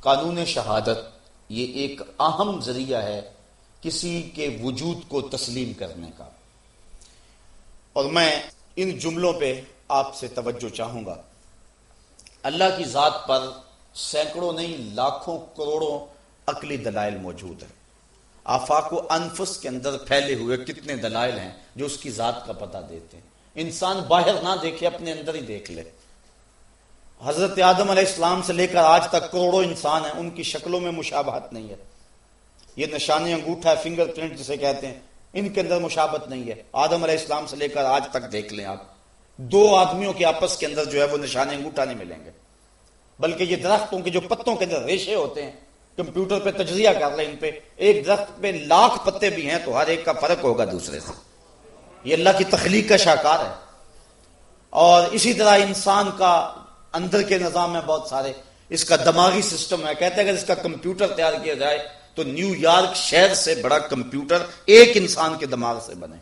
قانون شہادت یہ ایک اہم ذریعہ ہے کسی کے وجود کو تسلیم کرنے کا۔ اور میں ان جملوں پہ آپ سے توجہ چاہوں گا۔ اللہ کی ذات پر سینکڑوں نہیں، لاکھوں کروڑوں عقلی دلائل موجود ہیں۔ آفاق و انفس کے اندر پھیلے ہوئے کتنے دلائل ہیں جو اس کی ذات کا پتہ دیتے ہیں۔ انسان باہر نہ دیکھے، اپنے اندر ہی دیکھ لے۔ حضرت آدم علیہ السلام سے لے کر آج تک کروڑوں انسان ہیں، ان کی شکلوں میں مشابہت نہیں ہے۔ یہ نشانی انگوٹھا ہے فنگر پرنٹ جسے کہتے ہیں ان کے اندر مشابت نہیں ہے۔ آدم علیہ السلام سے لے کر آج تک دیکھ لیں آپ۔ دو آدمیوں کے آپس کے اندر جو ہے وہ نشانے انگوٹھا نہیں ملیں گے۔ بلکہ یہ درختوں کے جو پتوں کے اندر ریشے ہوتے ہیں، کمپیوٹر پہ تجزیہ کر لیں ان پہ۔ ایک درخت پہ لاکھ پتے بھی ہیں تو ہر ایک کا فرق ہوگا دوسرے سے۔ یہ اللہ کی تخلیق کا شاکار ہے۔ اور اسی طرح انسان کا اندر کے نظام میں بہت سارے، اس کا دماغی سسٹم ہے۔ کہتے ہیں اگر اس کا کمپیوٹر تیار کیا جائے تو نیو یارک شہر سے بڑا کمپیوٹر ایک انسان کے دماغ سے بنے۔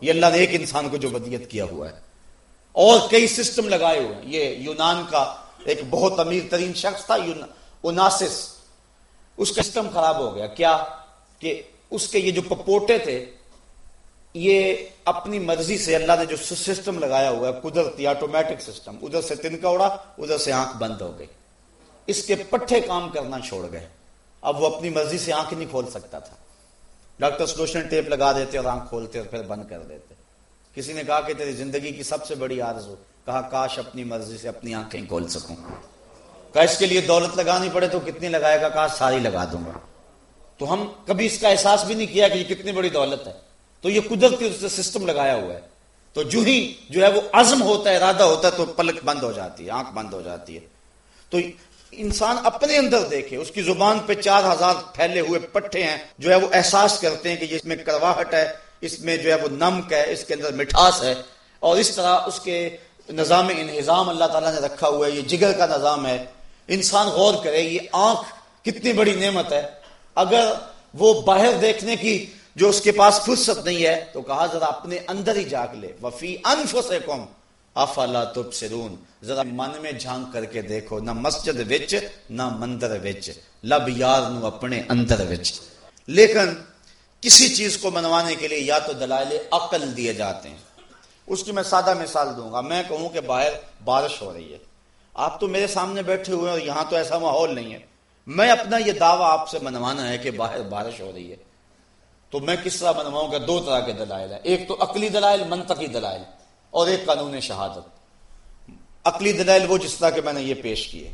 یہ اللہ نے ایک انسان کو جو ودیت کیا ہوا ہے۔ اور کئی سسٹم لگائے ہوئے ہیں۔ یہ یونان کا ایک بہت امیر ترین شخص تھا اوناسس۔ اس کا سسٹم خراب ہو گیا۔ کیا کہ اس کے یہ جو پپوٹے تھے، یہ اپنی مرضی سے اللہ نے جو سسٹم لگایا ہوا ہے، قدرتی آٹومیٹک سسٹم ادھر سے تنکا اڑا، ادھر سے آنکھ بند ہو گئی۔ اس کے پٹھے کام کرنا چھوڑ گئے۔ اب وہ اپنی مرضی سے آنکھ نہیں کھول سکتا تھا۔ ڈاکٹر سلوشن ٹیپ لگا دیتے اور آنکھ کھولتے اور پھر بند کر دیتے۔ کسی نے کہا کہ تیری زندگی کی سب سے بڑی آرزو، کہا کاش اپنی مرضی سے اپنی آنکھیں کھول سکوں۔ کہا اس کے لیے دولت لگانی پڑے تو کتنی لگائے گا؟ کہا ساری لگا دوں گا۔ تو ہم کبھی اس کا احساس بھی نہیں کیا کہ یہ کتنی بڑی دولت ہے۔ تو یہ قدرتی سسٹم لگایا ہوا ہے۔ تو جو ہی جو ہے وہ عزم ہوتا ہے، ارادہ ہوتا ہے تو پلک بند ہو جاتی ہے، آنکھ بند ہو جاتی ہے۔ تو انسان اپنے اندر دیکھے، اس کی زبان پہ چار ہزار پھیلے ہوئے پٹھے ہیں، جو ہے وہ احساس کرتے ہیں کہ اس میں کرواہٹ ہے، اس میں جو ہے وہ نمک ہے، اس کے اندر مٹھاس ہے، اور اس طرح اس کے نظام انہضام اللہ تعالیٰ نے رکھا ہوا ہے، یہ جگر کا نظام ہے۔ انسان غور کرے، یہ آنکھ کتنی بڑی نعمت ہے۔ اگر وہ باہر دیکھنے کی جو اس کے پاس فرصت نہیں ہے، تو کہا ذرا اپنے اندر ہی جاگ لے۔ وفی انفسکم افلا تبصرون؟ ذرا من میں جھانک کر کے دیکھو، نہ مسجد وچ، نہ مندر وچ۔ لب یار نو اپنے اندر وچ۔ لیکن کسی چیز کو منوانے کے لیے یا تو دلائل عقل دیے جاتے ہیں۔ اس کی میں سادہ مثال دوں گا۔ میں کہوں کہ باہر بارش ہو رہی ہے۔ آپ تو میرے سامنے بیٹھے ہوئے اور یہاں تو ایسا ماحول نہیں ہے۔ میں اپنا یہ دعویٰ آپ سے منوانا ہے کہ باہر بارش ہو رہی ہے۔ تو میں کس طرح منواؤں گا؟ دو طرح کے دلائل ہیں۔ ایک تو عقلی دلائل، منطقی دلائل۔ اور ایک قانون شہادت۔ عقلی دلائل وہ جس طرح کہ میں نے یہ پیش کیے۔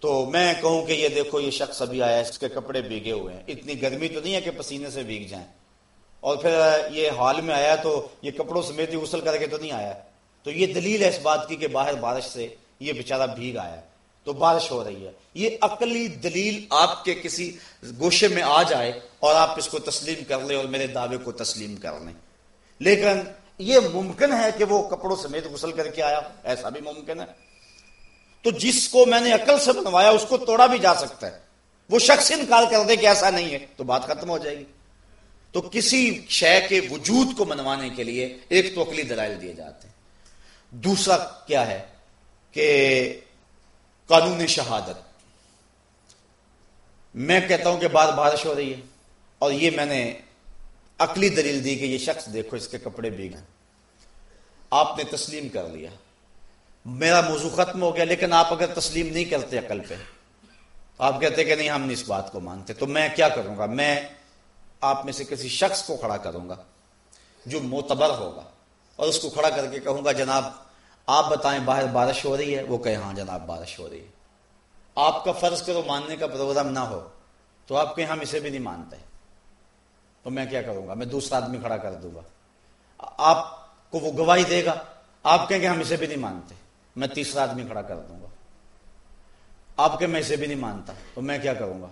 تو میں کہوں کہ یہ دیکھو، یہ شخص ابھی آیا اس کے کپڑے بھیگے ہوئے ہیں۔ اتنی گرمی تو نہیں ہے کہ پسینے سے بھیگ جائیں۔ اور پھر یہ حال میں آیا تو یہ کپڑوں سمیت ہی غسل کر کے تو نہیں آیا۔ تو یہ دلیل ہے اس بات کی کہ باہر بارش سے یہ بیچارہ بھیگ آیا تو بارش ہو رہی ہے۔ یہ عقلی دلیل آپ کے کسی گوشے میں آ جائے اور آپ اس کو تسلیم کر لیں اور میرے دعوے کو تسلیم کر لیں۔ لیکن یہ ممکن ہے کہ وہ کپڑوں سمیت غسل کر کے آیا ایسا بھی ممکن ہے۔ تو جس کو میں نے عقل سے بنوایا، اس کو توڑا بھی جا سکتا ہے۔ وہ شخص انکار کر دے کہ ایسا نہیں ہے، تو بات ختم ہو جائے گی۔ تو کسی شے کے وجود کو منوانے کے لیے ایک تو عقلی دلائل دیے جاتے ہیں۔ دوسرا کیا ہے کہ قانون شہادت۔ میں کہتا ہوں کہ بار بارش ہو رہی ہے اور یہ میں نے عقلی دلیل دی کہ یہ شخص دیکھو اس کے کپڑے بھی گئے آپ نے تسلیم کر لیا۔ میرا موضوع ختم ہو گیا، لیکن آپ اگر تسلیم نہیں کرتے عقل پہ، آپ کہتے کہ نہیں، ہم نہیں اس بات کو مانتے۔ تو میں کیا کروں گا؟ میں آپ میں سے کسی شخص کو کھڑا کروں گا جو معتبر ہوگا اور اس کو کھڑا کر کے کہوں گا، جناب، آپ بتائیں باہر بارش ہو رہی ہے؟ وہ کہے ہاں جناب، بارش ہو رہی ہے۔ آپ کا فرض کرو ماننے کا پروگرام نہ ہو، تو آپ کہیں ہم اسے بھی نہیں مانتے۔ تو میں کیا کروں گا؟ میں دوسرا آدمی کھڑا کر دوں گا۔ آپ کو وہ گواہی دے گا۔ آپ کہیں کہ ہم اسے بھی نہیں مانتے۔ میں تیسرا آدمی کھڑا کر دوں گا۔ آپ کے میں اسے بھی نہیں مانتا۔ تو میں کیا کروں گا؟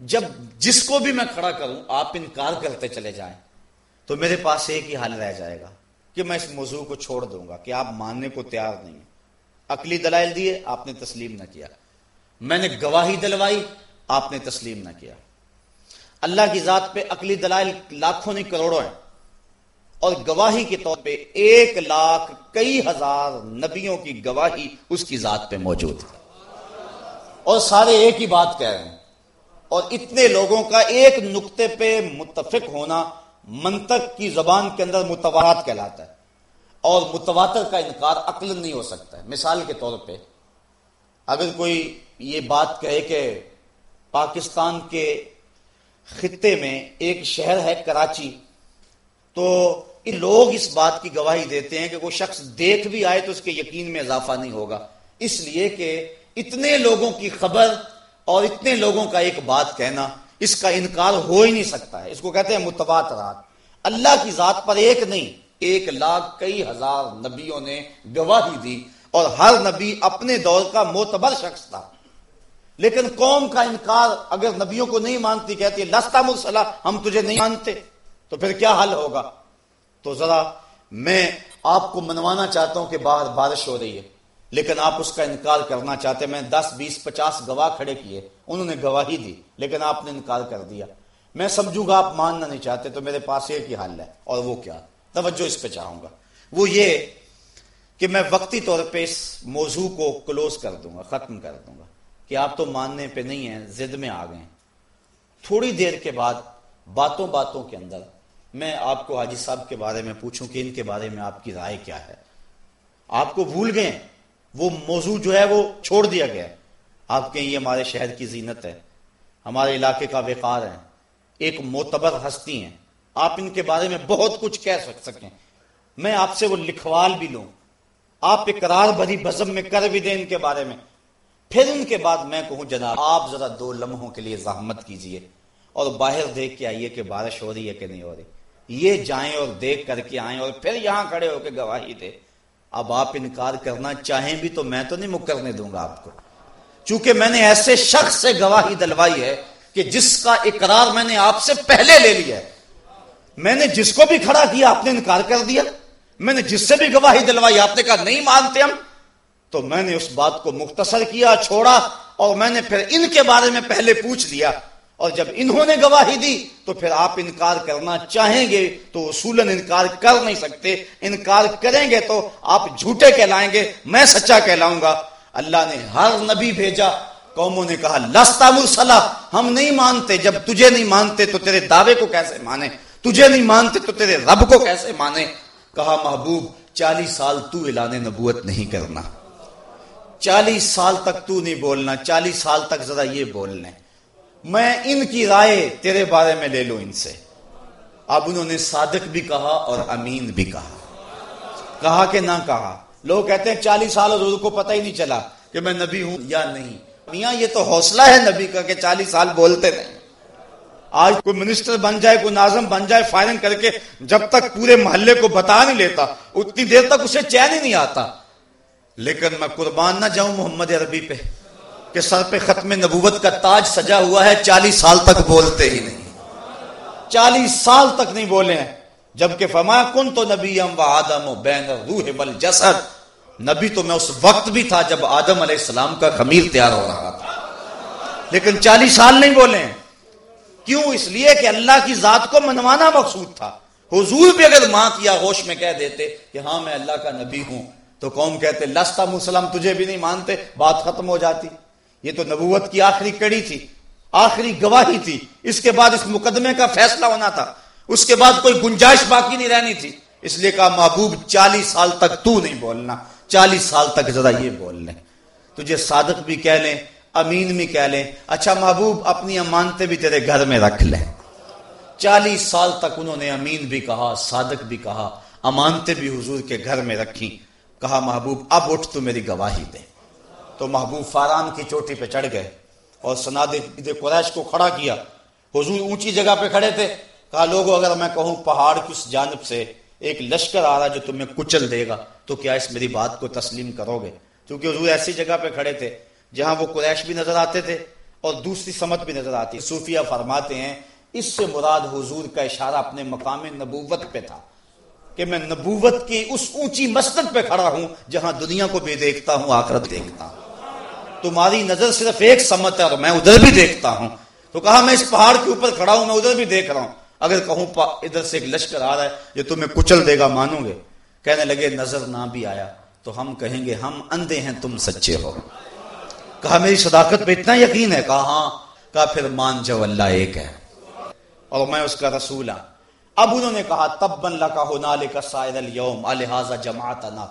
جب جس کو بھی میں کھڑا کروں، آپ انکار کرتے چلے جائیں، تو میرے پاس ایک ہی حال رہ جائے گا کہ میں اس موضوع کو چھوڑ دوں گا کہ آپ ماننے کو تیار نہیں ہیں۔ عقلی دلائل دیے، آپ نے تسلیم نہ کیا۔ میں نے گواہی دلوائی، آپ نے تسلیم نہ کیا۔ اللہ کی ذات پہ عقلی دلائل لاکھوں نہیں، کروڑوں ہیں۔ اور گواہی کے طور پہ ایک لاکھ کئی ہزار نبیوں کی گواہی اس کی ذات پہ موجود۔ ہے اور سارے ایک ہی بات کہہ رہے ہیں۔ اور اتنے لوگوں کا ایک نقطے پہ متفق ہونا منطق کی زبان کے اندر متوات کہلاتا ہے۔ اور متواتر کا انکار عقل نہیں ہو سکتا ہے۔ مثال کے طور پہ اگر کوئی یہ بات کہے کہ پاکستان کے خطے میں ایک شہر ہے کراچی، تو لوگ اس بات کی گواہی دیتے ہیں کہ وہ شخص دیکھ بھی آئے تو اس کے یقین میں اضافہ نہیں ہوگا۔ اس لیے کہ اتنے لوگوں کی خبر اور اتنے لوگوں کا ایک بات کہنا، اس کا انکار ہو ہی نہیں سکتا ہے۔ اس کو کہتے ہیں متبادرات اللہ کی ذات پر ایک نہیں، ایک لاکھ کئی ہزار نبیوں نے گواہی دی اور ہر نبی اپنے دور کا معتبر شخص تھا۔ لیکن قوم کا انکار اگر نبیوں کو نہیں مانتی، کہتی لستا مرسلہ ہم تجھے نہیں مانتے. تو پھر کیا حل ہوگا؟ تو ذرا میں آپ کو منوانا چاہتا ہوں کہ باہر بارش ہو رہی ہے، لیکن آپ اس کا انکار کرنا چاہتے میں دس، بیس، پچاس گواہ کھڑے کیے، انہوں نے گواہی دی، لیکن آپ نے انکار کر دیا۔ میں سمجھوں گا، آپ ماننا نہیں چاہتے، تو میرے پاس ایک ہی حل ہے، اور وہ کیا؟ توجہ اس پہ چاہوں گا۔ وہ یہ کہ میں وقتی طور پہ اس موضوع کو کلوز کر دوں گا، ختم کر دوں گا۔ کہ آپ تو ماننے پہ نہیں ہیں زد میں آ گئے۔ تھوڑی دیر کے بعد باتوں باتوں کے اندر میں آپ کو حاجی صاحب کے بارے میں پوچھوں کہ ان کے بارے میں آپ کی رائے کیا ہے۔ آپ کو بھول گئے وہ موضوع جو ہے وہ چھوڑ دیا گیا۔ آپ کے یہ ہمارے شہر کی زینت ہے، ہمارے علاقے کا وقار ہے، ایک معتبر ہستی ہیں۔ آپ ان کے بارے میں بہت کچھ کہہ سکیں۔ میں آپ سے وہ لکھوال بھی لوں۔ آپ اقرار بھری بزم میں کر بھی دیں ان کے بارے میں۔ پھر ان کے بعد میں کہوں، جناب، آپ ذرا دو لمحوں کے لیے زحمت کیجیے اور باہر دیکھ کے آئیے کہ بارش ہو رہی ہے کہ نہیں ہو رہی۔ یہ جائیں اور دیکھ کر کے آئیں اور پھر یہاں کھڑے ہو کے گواہی دے اب آپ انکار کرنا چاہیں بھی تو میں تو نہیں مکرنے دوں گا آپ کو۔ چونکہ میں نے ایسے شخص سے گواہی دلوائی ہے کہ جس کا اقرار میں نے آپ سے پہلے لے لیا ہے۔ میں نے جس کو بھی کھڑا کیا، آپ نے انکار کر دیا۔ میں نے جس سے بھی گواہی دلوائی، آپ نے کہا، نہیں مانتے ہم۔ تو میں نے اس بات کو مختصر کیا، چھوڑا اور میں نے پھر ان کے بارے میں پہلے پوچھ لیا۔ اور جب انہوں نے گواہی دی تو پھر آپ انکار کرنا چاہیں گے تو اصولن انکار کر نہیں سکتے۔ انکار کریں گے تو آپ جھوٹے کہلائیں گے، میں سچا کہلاؤں گا۔ اللہ نے ہر نبی بھیجا، قوموں نے کہا لستا مرسلہ، ہم نہیں مانتے، جب تجھے نہیں مانتے تو تیرے دعوے کو کیسے مانے؟ تجھے نہیں مانتے تو تیرے رب کو کیسے مانے؟ کہا، محبوب، چالیس سال تو اعلان نبوت نہیں کرنا۔ چالیس سال تک تو نہیں بولنا، چالیس سال تک ذرا یہ بولنے میں ان کی رائے تیرے بارے میں لے لوں ان سے۔ اب انہوں نے صادق بھی کہا اور امین بھی کہا۔ کہا کہ نہ کہا۔ لوگ کہتے ہیں چالیس سال حضور کو پتہ ہی نہیں چلا کہ میں نبی ہوں یا نہیں۔ میاں، یہ تو حوصلہ ہے نبی کا کہ چالیس سال بولتے نہیں آج کوئی منسٹر بن جائے، کوئی ناظم بن جائے فائرنگ کر کے جب تک پورے محلے کو بتا نہیں لیتا، اتنی دیر تک اسے چین ہی نہیں آتا۔ لیکن میں قربان نہ جاؤں محمد عربی پہ، کہ سر پہ ختم نبوت کا تاج سجا ہوا ہے، چالیس سال تک بولتے ہی نہیں۔ چالیس سال تک نہیں بولے ہیں، جبکہ فما کن تو نبی ام و آدم و بین روح بل جسد نبی تو میں اس وقت بھی تھا جب آدم علیہ السلام کا خمیر تیار ہو رہا تھا۔ لیکن چالیس سال نہیں بولے ہیں۔ کیوں؟ اس لیے کہ اللہ کی ذات کو منوانا مقصود تھا۔ حضور بھی اگر ماں کیا ہوش میں کہہ دیتے کہ ہاں میں اللہ کا نبی ہوں۔ تو قوم کہتے، لستا مسلم تجھے بھی نہیں مانتے، بات ختم ہو جاتی. یہ تو نبوت کی آخری کڑی تھی، آخری گواہی تھی. اس کے بعد اس مقدمے کا فیصلہ ہونا تھا. اس کے بعد کوئی گنجائش باقی نہیں رہنی تھی. اس لیے کہا، محبوب چالیس سال تک تو نہیں بولنا. چالیس سال تک ذرا یہ بول لیں. تجھے صادق بھی کہہ لیں، امین بھی کہہ لیں. اچھا محبوب، اپنی امانتیں بھی تیرے گھر میں رکھ لیں. چالیس سال تک انہوں نے امین بھی کہا، صادق بھی کہا، امانتیں بھی حضور کے گھر میں رکھی کہا، محبوب، اب اٹھ تو میری گواہی دے. تو محبوب فاران کی چوٹی پہ چڑھ گئے اور سناد قریش کو کھڑا کیا۔ حضور اونچی جگہ پہ کھڑے تھے۔ کہا لوگوں اگر میں کہوں پہاڑ کس جانب سے ایک لشکر آ رہا جو تمہیں کچل دے گا، تو کیا اس میری بات کو تسلیم کرو گے؟ کیونکہ حضور ایسی جگہ پہ کھڑے تھے جہاں وہ قریش بھی نظر آتے تھے اور دوسری سمت بھی نظر آتی۔ صوفیہ فرماتے ہیں، اس سے مراد حضور کا اشارہ اپنے مقام نبوت پہ تھا۔ کہ میں نبوت کی اس اونچی مسجد پہ کھڑا ہوں جہاں دنیا کو بھی دیکھتا ہوں، آخرت دیکھتا ہوں۔ تمہاری نظر صرف ایک سمت ہے اور میں ادھر بھی دیکھتا ہوں۔ تو کہا میں اس پہاڑ کے اوپر کھڑا ہوں، میں ادھر بھی دیکھ رہا ہوں۔ اگر کہوں ادھر سے ایک لشکر آ رہا ہے جو تمہیں کچل دے گا، مانو گے۔ کہنے لگے نظر نہ بھی آیا۔ تو ہم کہیں گے، ہم اندھے ہیں، تم سچے ہو۔ کہا میری صداقت پہ اتنا یقین ہے؟ کہا ہاں۔ کہا پھر مان جو اللہ ایک ہے۔ اور میں اس کا رسول ہوں اب انہوں نے کہا تب بن لکا ہونا لے کا سائر اليوم الحاظہ جماعتنا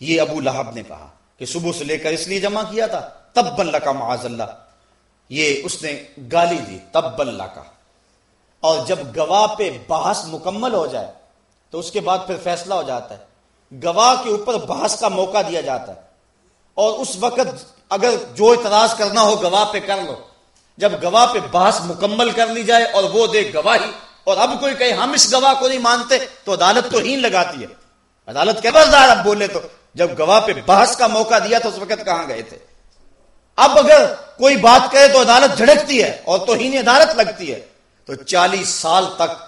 یہ ابو لہب نے کہا کہ صبح سے لے کر اس لیے جمع کیا تھا تب بن لکا معاذ اللہ. یہ اس نے گالی دی تب بن لکا. اور جب گواہ پہ بحث مکمل ہو جائے، تو اس کے بعد پھر فیصلہ ہو جاتا ہے۔ گواہ کے اوپر بحث کا موقع دیا جاتا ہے۔ اور اس وقت اگر جو اعتراض کرنا ہو، گواہ پہ کر لو۔ جب گواہ پہ بحث مکمل کر لی جائے اور وہ دے گواہی اور اب کوئی کہے ہم اس گواہ کو نہیں مانتے تو عدالت تو ہی لگاتی ہے۔ عدالت کے اب بولے تو۔ جب گواہ پہ بحث کا موقع دیا تو اس وقت کہاں گئے تھے۔ اب اگر کوئی بات کرے تو عدالت جھڑکتی ہے اور تو ہی عدالت لگتی ہے۔ تو چالیس سال تک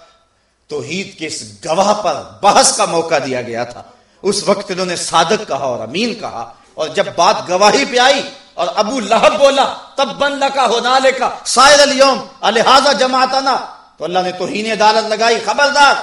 توحید کے اس گواہ پر بحث کا موقع دیا گیا تھا۔ اس وقت انہوں نے صادق کہا اور امین کہا۔ اور جب بات گواہی پہ آئی اور ابو لہب بولا تب بن لکا ہو نہ لے کا سائر اليوم الحاظہ جماعتنا تو اللہ نے توہین عدالت لگائی، خبردار،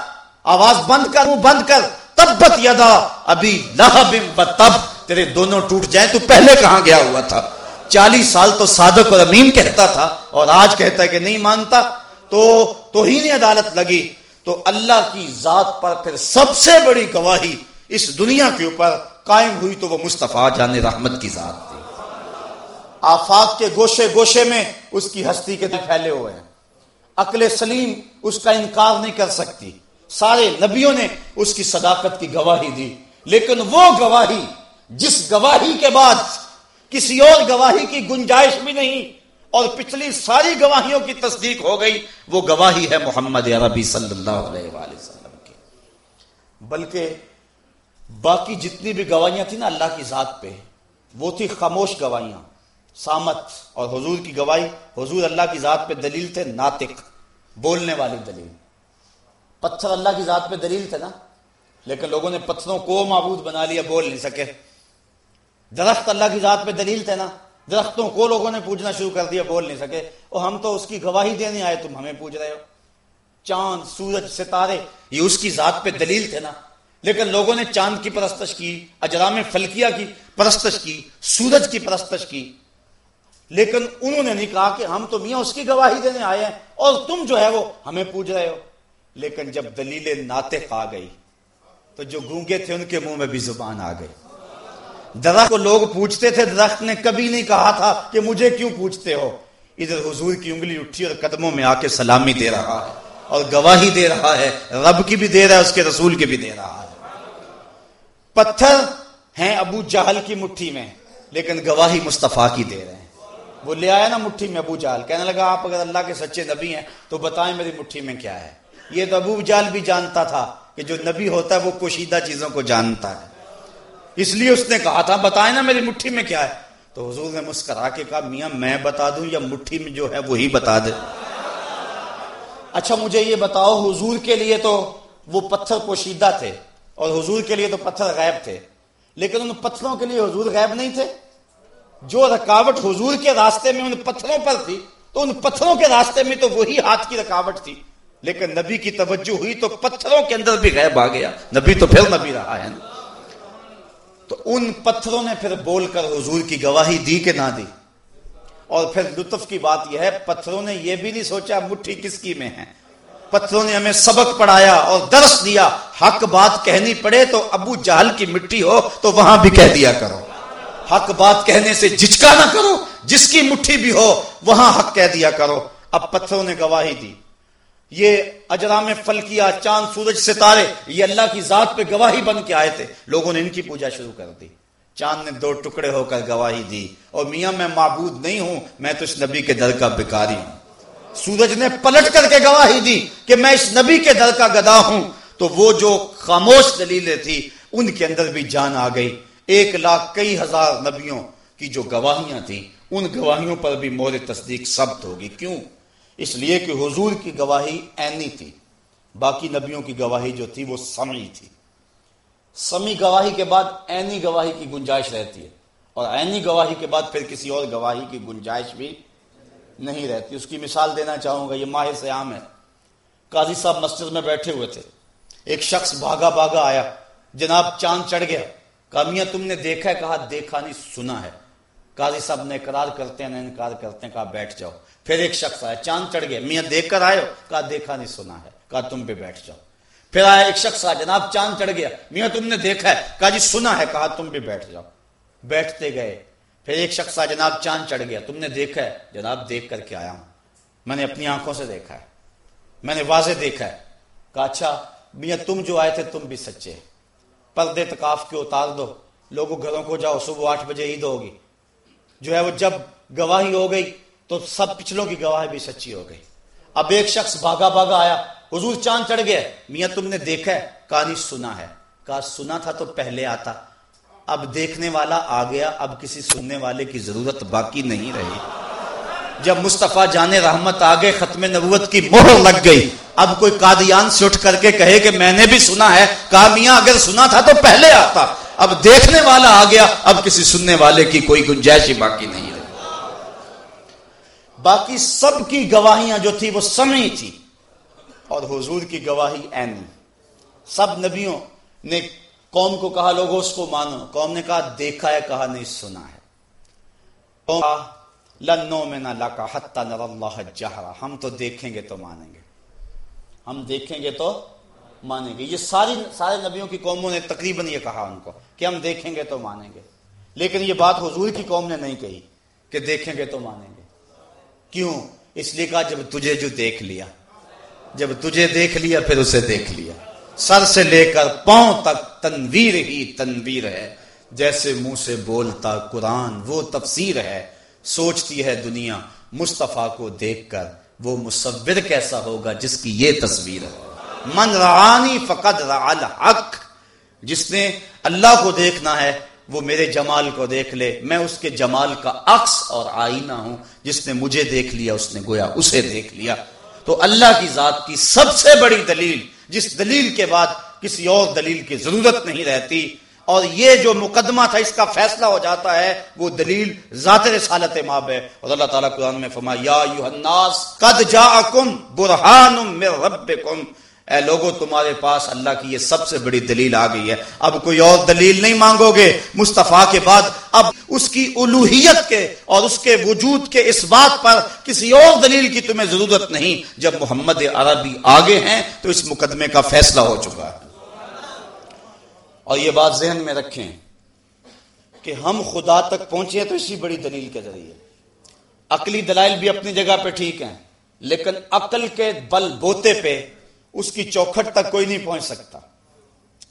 آواز بند کر، منہ بند کر، تبت یدا ابھی لہب تب، تیرے دونوں ٹوٹ جائیں تو پہلے کہاں گیا ہوا تھا؟ چالیس سال تو صادق اور امین کہتا تھا اور آج کہتا ہے کہ نہیں مانتا۔ تو توہین عدالت لگی۔ تو اللہ کی ذات پر پھر سب سے بڑی گواہی اس دنیا کے اوپر قائم ہوئی تو وہ مصطفیٰ جان رحمت کی ذات تھی۔ آفاق کے گوشے گوشے میں اس کی ہستی کے پھیلے ہوئے ہیں۔ عقل سلیم اس کا انکار نہیں کر سکتی۔ سارے نبیوں نے اس کی صداقت کی گواہی دی۔ لیکن وہ گواہی جس گواہی کے بعد کسی اور گواہی کی گنجائش بھی نہیں اور پچھلی ساری گواہیوں کی تصدیق ہو گئی، وہ گواہی ہے محمد عربی صلی اللہ علیہ وآلہ وسلم کی۔ بلکہ باقی جتنی بھی گواہیاں تھیں نا اللہ کی ذات پہ، وہ تھی خاموش گواہیاں۔ سامت اور حضور کی گواہی، حضور اللہ کی ذات پہ دلیل تھے، ناطق۔ بولنے والی دلیل۔ پتھر اللہ کی ذات پہ دلیل تھے نا۔ لیکن لوگوں نے پتھروں کو معبود بنا لیا، بول نہیں سکے۔ درخت اللہ کی ذات پہ دلیل تھے نا۔ درختوں کو لوگوں نے پوجنا شروع کر دیا، بول نہیں سکے۔ اور ہم تو اس کی گواہی دینے آئے، تم ہمیں پوچھ رہے ہو۔ چاند، سورج، ستارے، یہ اس کی ذات پہ دلیل تھے نا۔ لیکن لوگوں نے چاند کی پرستش کی، اجرام فلکیا کی پرستش کی، سورج کی پرستش کی۔ لیکن انہوں نے نہیں کہا کہ ہم تو میاں اس کی گواہی دینے آئے ہیں اور تم جو ہے وہ ہمیں پوچھ رہے ہو۔ لیکن جب دلیل ناطق آ گئی، تو جو گونگے تھے ان کے منہ میں بھی زبان آ گئی۔ درخت کو لوگ پوچھتے تھے، درخت نے کبھی نہیں کہا تھا کہ مجھے کیوں پوچھتے ہو۔ ادھر حضور کی انگلی اٹھی اور قدموں میں آ کے سلامی دے رہا ہے اور گواہی دے رہا ہے، رب کی بھی دے رہا ہے، اس کے رسول کی بھی دے رہا ہے۔ پتھر ہیں ابو جہل کی مٹھی میں، لیکن گواہی مصطفیٰ کی دے رہے ہیں۔ وہ لے آیا نا مٹھی میں ابو جہل، کہنے لگا آپ اگر اللہ کے سچے نبی ہیں تو بتائیں میری مٹھی میں کیا ہے؟ یہ تو ابو جہل بھی جانتا تھا کہ جو نبی ہوتا ہے وہ پوشیدہ چیزوں کو جانتا ہے۔ اس لیے اس نے کہا تھا، بتائیں نا میری مٹھی میں کیا ہے؟ تو حضور نے مسکرا کے کہا، میاں میں بتا دوں، یا مٹھی میں جو ہے وہی بتا دے۔ اچھا مجھے یہ بتاؤ، حضور کے لیے تو وہ پتھر پوشیدہ تھے اور حضور کے لیے تو پتھر غیب تھے، لیکن ان پتھروں کے لیے حضور غیب نہیں تھے؟ جو رکاوٹ حضور کے راستے میں ان پتھروں پر تھی، تو ان پتھروں کے راستے میں تو وہی ہاتھ کی رکاوٹ تھی۔ لیکن نبی کی توجہ ہوئی تو پتھروں کے اندر بھی غیب آ گیا۔ نبی تو پھر نبی رہا ہے نا۔ تو ان پتھروں نے پھر بول کر حضور کی گواہی دی کہ نہ دی۔ اور پھر لطف کی بات یہ ہے، پتھروں نے یہ بھی نہیں سوچا مٹھی کس کی میں ہے۔ پتھروں نے ہمیں سبق پڑھایا اور درس دیا۔ حق بات کہنی پڑے تو ابو جہل کی مٹی ہو تو وہاں بھی کہہ دیا کرو۔ حق بات کہنے سے جھجکا نہ کرو، جس کی مٹھی بھی ہو، وہاں حق کہہ دیا کرو۔ اب پتھروں نے گواہی دی۔ یہ اجرام فلکیا چاند، سورج، ستارے، یہ اللہ کی ذات پہ گواہی بن کے آئے تھے۔ لوگوں نے ان کی پوجا شروع کر دی۔ چاند نے دو ٹکڑے ہو کر گواہی دی۔ اور میاں، میں معبود نہیں ہوں، میں تو اس نبی کے در کا بکاری ہوں۔ سورج نے پلٹ کر کے گواہی دی کہ میں اس نبی کے در کا گدا ہوں۔ تو وہ جو خاموش دلیلیں تھی ان کے اندر بھی جان آ گئی۔ ایک لاکھ کئی ہزار نبیوں کی جو گواہیاں تھیں، ان گواہیوں پر بھی مور تصدیق ثبت ہوگی۔ کیوں؟ اس لیے کہ حضور کی گواہی اینی تھی۔ باقی نبیوں کی گواہی جو تھی وہ سمعی تھی۔ سمی گواہی کے بعد اینی گواہی کی گنجائش رہتی ہے۔ اور اینی گواہی کے بعد پھر کسی اور گواہی کی گنجائش بھی نہیں رہتی۔ اس کی مثال دینا چاہوں گا، یہ ماہر سے عام ہے۔ قاضی صاحب مسجد میں بیٹھے ہوئے تھے۔ ایک شخص بھاگا بھاگا آیا۔ جناب، چاند چڑھ گیا۔ کہا میاں تم نے دیکھا ہے، کہا دیکھا نہیں، سنا ہے۔ قاضی صاحب نے اقرار کرتے ہیں، انکار کرتے ہیں، کہا بیٹھ جاؤ۔ پھر ایک شخص آیا، چاند چڑھ گیا۔ میاں دیکھ کر آئے ہو، کہا دیکھا نہیں، سنا ہے۔ کہا تم پہ بیٹھ جاؤ۔ پھر آیا ایک شخص آیا، جناب چاند چڑھ گیا۔ میاں تم نے دیکھا ہے۔ کہا جی سنا ہے، کہا تم پہ بیٹھ جاؤ۔ بیٹھتے گئے۔ پھر ایک شخص آیا، جناب چاند چڑھ گیا۔ تم نے دیکھا ہے؟ جناب دیکھ کر کے آیا ہوں۔ میں نے اپنی آنکھوں سے دیکھا ہے۔ میں نے واضح دیکھا ہے۔ کہا اچھا میاں تم جو آئے تھے، تم بھی سچے پردے تکاف کے اتار دو۔ لوگوں گھروں کو جاؤ، صبح آٹھ بجے عید ہوگی۔ جو ہے وہ جب گواہی ہو گئی تو سب پچھلوں کی گواہی بھی سچی ہو گئی۔ اب ایک شخص بھاگا بھاگا آیا، حضور چاند چڑھ گیا۔ میاں تم نے دیکھا ہے؟ کہانی سنا ہے۔ کہا، سنا تھا تو پہلے آتا۔ اب دیکھنے والا آ گیا، اب کسی سننے والے کی ضرورت باقی نہیں رہی۔ جب مصطفیٰ جانے رحمت آگے ختم نبوت کی مہر لگ گئی، اب کوئی قادیان سے اٹھ کر کے کہے کہ میں نے بھی سنا ہے کہا میاں اگر سنا تھا تو پہلے آتا۔ اب دیکھنے والا آ گیا، اب کسی سننے والے کی کوئی گنجائش ہی باقی نہیں رہی۔ باقی سب کی گواہیاں جو تھی وہ سمعی تھی۔ اور حضور کی گواہی اینی سب نبیوں نے قوم کو کہا، لوگوں اس کو مانو۔ قوم نے کہا، دیکھا ہے، کہا نہیں، سنا ہے۔ لنو میں نہ لکا حتہ نر اللہ جہرا ہم تو دیکھیں گے تو مانیں گے. ہم دیکھیں گے تو مانیں گے. یہ ساری سارے نبیوں کی قوموں نے تقریباً یہ کہا ان کو کہ ہم دیکھیں گے تو مانیں گے. لیکن یہ بات حضور کی قوم نے نہیں کہی کہ دیکھیں گے تو مانیں گے. کیوں؟ اس لیے کہا جب تجھے جو دیکھ لیا. جب تجھے دیکھ لیا پھر اسے دیکھ لیا. سر سے لے کر پاؤں تک تنویر ہی تنویر ہے. جیسے منہ سے بولتا قرآن وہ تفسیر ہے. سوچتی ہے دنیا مصطفیٰ کو دیکھ کر، وہ مصور کیسا ہوگا جس کی یہ تصویر ہے۔ من رعانی فقد الحق۔ جس نے اللہ کو دیکھنا ہے، وہ میرے جمال کو دیکھ لے۔ میں اس کے جمال کا عکس اور آئینہ ہوں۔ جس نے مجھے دیکھ لیا، اس نے گویا اسے دیکھ لیا۔ تو اللہ کی ذات کی سب سے بڑی دلیل، جس دلیل کے بعد کسی اور دلیل کی ضرورت نہیں رہتی اور یہ جو مقدمہ تھا، اس کا فیصلہ ہو جاتا ہے، وہ دلیل ذات رسالت ماب ہے۔ اور اللہ تعالیٰ قرآن میں فرمایا، یا الناس، قد جاءکم برہان من ربکم۔ اے لوگوں تمہارے پاس اللہ کی یہ سب سے بڑی دلیل آ گئی ہے۔ اب کوئی اور دلیل نہیں مانگو گے۔ مصطفیٰ کے بعد اب اس کی الوحیت کے اور اس کے وجود کے اس بات پر کسی اور دلیل کی تمہیں ضرورت نہیں۔ جب محمد عربی آگے ہیں، تو اس مقدمے کا فیصلہ ہو چکا ہے۔ اور یہ بات ذہن میں رکھیں کہ ہم خدا تک پہنچے تو اسی بڑی دلیل کے ذریعے۔ عقلی دلائل بھی اپنی جگہ پہ ٹھیک ہیں، لیکن عقل کے بل بوتے پہ اس کی چوکھٹ تک کوئی نہیں پہنچ سکتا۔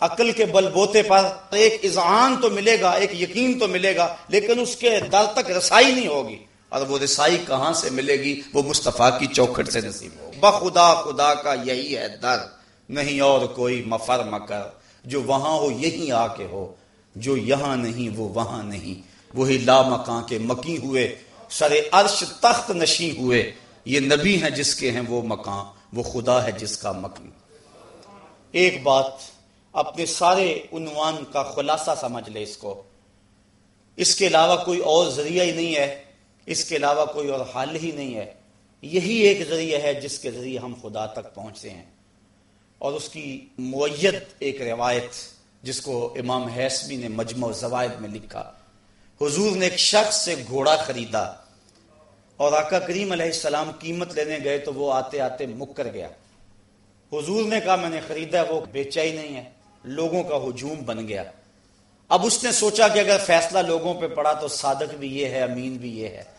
عقل کے بل بوتے پر ایک اذعان تو ملے گا، ایک یقین تو ملے گا، لیکن اس کے در تک رسائی نہیں ہوگی۔ اور وہ رسائی کہاں سے ملے گی؟ وہ مصطفیٰ کی چوکھٹ سے نصیب ہو بخدا، خدا کا یہی ہے در، نہیں اور کوئی مفر مکر۔ جو وہاں ہو یہی آ کے ہو۔ جو یہاں نہیں، وہ وہاں نہیں۔ وہی لا مکان کے مکی ہوئے، سر عرش تخت نشی ہوئے۔ یہ نبی ہیں جس کے ہیں وہ مکان وہ خدا ہے جس کا مکی ایک بات اپنے سارے عنوان کا خلاصہ سمجھ لے اس کو۔ اس کے علاوہ کوئی اور ذریعہ ہی نہیں ہے، اس کے علاوہ کوئی اور حل ہی نہیں ہے۔ یہی ایک ذریعہ ہے جس کے ذریعے ہم خدا تک پہنچتے ہیں۔ اور اس کی معیت ایک روایت جس کو امام حیثمی نے مجموع زوائد میں لکھا۔ حضور نے ایک شخص سے گھوڑا خریدا اور آقا کریم علیہ السلام قیمت لینے گئے تو وہ آتے آتے مکر گیا۔ حضور نے کہا، میں نے خریدا، وہ بیچا ہی نہیں ہے، لوگوں کا ہجوم بن گیا۔ اب اس نے سوچا کہ اگر فیصلہ لوگوں پہ پڑا تو صادق بھی یہ ہے، امین بھی یہ ہے۔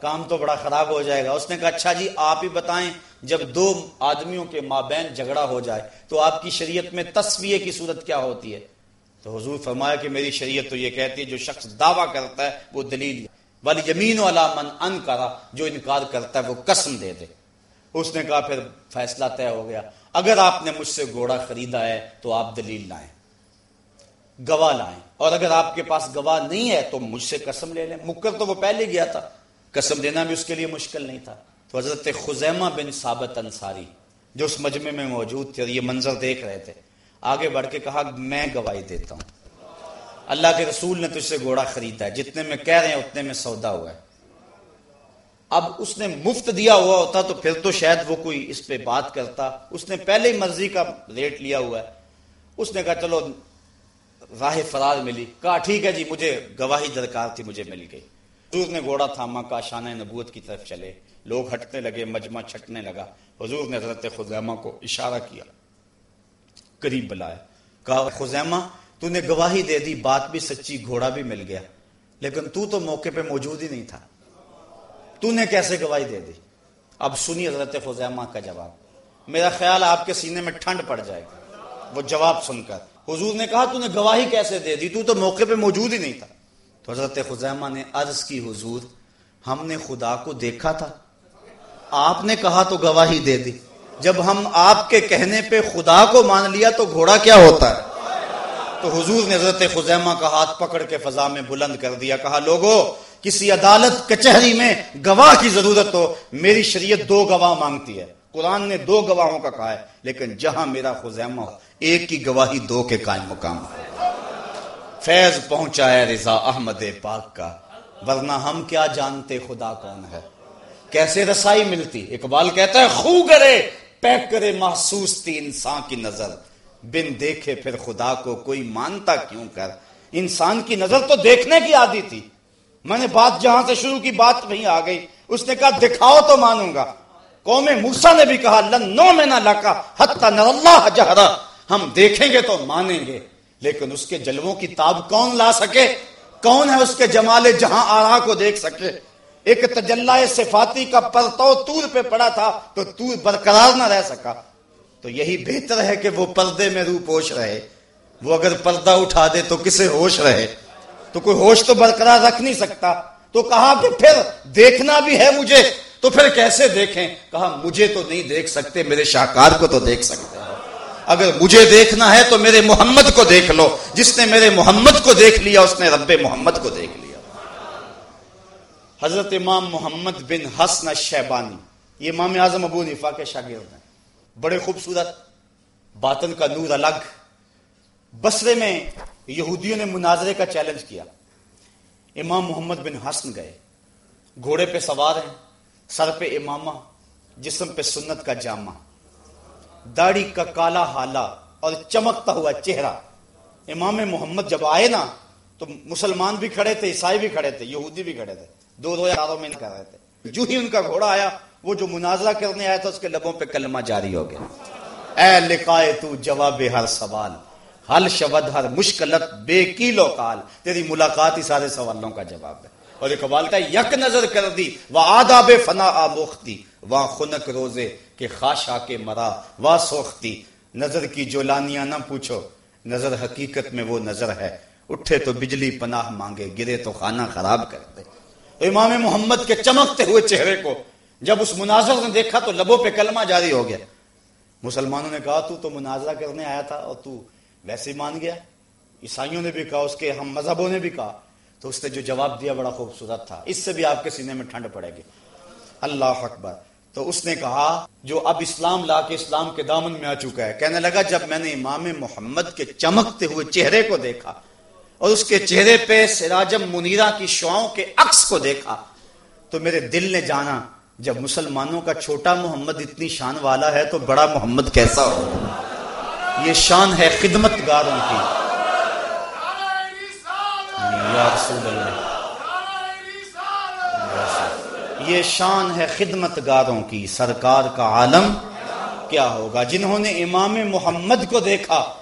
کام تو بڑا خراب ہو جائے گا۔ اس نے کہا اچھا جی آپ ہی بتائیں جب دو آدمیوں کے مابین جھگڑا ہو جائے، تو آپ کی شریعت میں تصویہ کی صورت کیا ہوتی ہے؟ تو حضور فرمایا کہ میری شریعت تو یہ کہتی ہے، جو شخص دعویٰ کرتا ہے، وہ دلیل والی یمین والا من ان کرا جو انکار کرتا ہے، وہ قسم دے دے۔ اس نے کہا، پھر فیصلہ طے ہو گیا۔ اگر آپ نے مجھ سے گھوڑا خریدا ہے، تو آپ دلیل لائیں۔ گواہ لائیں۔ اور اگر آپ کے پاس گواہ نہیں ہے، تو مجھ سے قسم لے لیں۔ مکر تو وہ پہلے گیا تھا۔ قسم دینا بھی اس کے لیے مشکل نہیں تھا۔ تو حضرت خزیمہ بن ثابت انصاری، جو اس مجمع میں موجود تھے اور یہ منظر دیکھ رہے تھے، آگے بڑھ کے کہا، میں گواہی دیتا ہوں۔ اللہ کے رسول نے تجھ سے گھوڑا خریدا ہے، جتنے میں کہہ رہے ہیں، اتنے میں سودا ہوا ہے۔ اب اس نے مفت دیا ہوا ہوتا تو پھر تو شاید وہ کوئی اس پہ بات کرتا۔ اس نے پہلے ہی مرضی کا ریٹ لیا ہوا ہے۔ اس نے کہا، چلو، راہ فرار ملی۔ کہا، ٹھیک ہے جی مجھے گواہی درکار تھی، مجھے مل گئی۔ حضور نے گھوڑا تھاما کا شانہ نبوت کی طرف چلے۔ لوگ ہٹنے لگے، مجمع چھٹنے لگا۔ حضور نے حضرت خزیمہ کو اشارہ کیا، قریب بلایا۔ کہا، خزیمہ، تو نے گواہی دے دی، بات بھی سچی، گھوڑا بھی مل گیا۔ لیکن تو تو موقع پہ موجود ہی نہیں تھا۔ تو نے کیسے گواہی دے دی؟ اب سنی حضرت خزیمہ کا جواب۔ میرا خیال آپ کے سینے میں ٹھنڈ پڑ جائے گا وہ جواب سن کر، حضور نے کہا، تو نے گواہی کیسے دے دی؟ تو تو موقع پہ موجود ہی نہیں تھا۔ تو حضرت خزیمہ نے عرض کی، حضور، ہم نے خدا کو دیکھا تھا۔ آپ نے کہا تو گواہی دے دی۔ جب ہم آپ کے کہنے پہ خدا کو مان لیا تو گھوڑا کیا ہوتا ہے؟ تو حضور نے حضرت خزیمہ کا ہاتھ پکڑ کے فضا میں بلند کر دیا۔ کہا، لوگو، کسی عدالت کچہری میں گواہ کی ضرورت ہو، میری شریعت دو گواہ مانگتی ہے۔ قرآن نے دو گواہوں کا کہا ہے، لیکن جہاں میرا خزیمہ ہو، ایک کی گواہی دو کے قائم مقام فیض پہنچا ہے رضا احمد پاک کا، ورنہ ہم کیا جانتے خدا کون ہے؟ کیسے رسائی ملتی؟ اقبال کہتا ہے، خو کرے پیک کرے محسوس تھی انسان کی نظر۔ بن دیکھے پھر خدا کو کوئی مانتا کیوں کر؟ انسان کی نظر تو دیکھنے کی عادی تھی۔ میں نے بات جہاں سے شروع کی، بات وہیں آ گئی۔ اس نے کہا، دکھاؤ تو مانوں گا۔ قوم موسا نے بھی کہا، لن نو میں نہ لکا حتی نر اللہ جہرا۔ ہم دیکھیں گے تو مانیں گے۔ لیکن اس کے جلووں کی تاب کون لا سکے؟ کون ہے اس کے جمال جہاں آرا کو دیکھ سکے؟ ایک تجلہ صفاتی کا پرتو تور پہ پڑا تھا تو تور برقرار نہ رہ سکا۔ تو یہی بہتر ہے کہ وہ پردے میں روح پوش رہے۔ وہ اگر پردہ اٹھا دے تو کسے ہوش رہے؟ تو کوئی ہوش تو برقرار رکھ نہیں سکتا۔ تو کہا کہ پھر دیکھنا بھی ہے مجھے۔ تو پھر کیسے دیکھیں؟ کہا مجھے تو نہیں دیکھ سکتے، میرے شاہکار کو تو دیکھ سکتے۔ اگر مجھے دیکھنا ہے تو میرے محمد کو دیکھ لو۔ جس نے میرے محمد کو دیکھ لیا، اس نے رب محمد کو دیکھ لیا۔ حضرت امام محمد بن حسن شیبانی یہ امام اعظم ابو نفا کے شاگرد ہیں۔ بڑے خوبصورت، باطن کا نور الگ۔ بسرے میں یہودیوں نے مناظرے کا چیلنج کیا۔ امام محمد بن حسن گئے۔ گھوڑے پہ سوار ہیں، سر پہ امامہ، جسم پہ سنت کا جامہ داڑھی کا کالا حالا اور چمکتا ہوا چہرہ۔ امام محمد جب آئے نا، تو مسلمان بھی کھڑے تھے، عیسائی بھی کھڑے تھے، یہودی بھی کھڑے تھے۔ دو دو یاروں میں کر رہے تھے۔ جو ہی ان کا گھوڑا آیا، وہ جو مناظرہ کرنے آیا تھا، اس کے لبوں پہ کلمہ جاری ہو گیا۔ اے لکھائے تو جواب ہر سوال۔ حل شبد، ہر مشکلت، بے کیلو کال۔ تیری ملاقات ہی سارے سوالوں کا جواب ہے۔ اور اقبال کا یک نظر کر دی وہ آداب فنا آموختی وہ خنک روزے کہ خاش آ کے مرا، وا سوختی۔ نظر کی جو لانیاں نہ پوچھو، نظر حقیقت میں وہ نظر ہے۔ اٹھے تو بجلی پناہ مانگے، گرے تو خانہ خراب کر دے امام محمد کے چمکتے ہوئے چہرے کو، جب اس مناظر نے دیکھا تو لبوں پہ کلمہ جاری ہو گیا۔ مسلمانوں نے کہا، تو تو مناظرہ کرنے آیا تھا اور تو ویسے مان گیا۔ عیسائیوں نے بھی کہا، اس کے ہم مذہبوں نے بھی کہا۔ تو اس نے جو جواب دیا، بڑا خوبصورت تھا۔ اس سے بھی آپ کے سینے میں ٹھنڈ پڑے گی۔ اللہ اکبر۔ تو اس نے کہا، جو اب اسلام لا کے اسلام کے دامن میں آ چکا ہے، کہنے لگا، جب میں نے امام محمد کے چمکتے ہوئے چہرے کو دیکھا اور اس کے چہرے پہ سراجم منیرا کی شعاؤں کے عکس کو دیکھا، تو میرے دل نے جانا، جب مسلمانوں کا چھوٹا محمد اتنی شان والا ہے، تو بڑا محمد کیسا ہو؟ یہ شان ہے خدمت گاروں کی۔ یا رسول اللہ۔ یہ شان ہے خدمت گاروں کی، سرکار کا عالم۔ کیا ہوگا؟ جنہوں نے امام محمد کو دیکھا،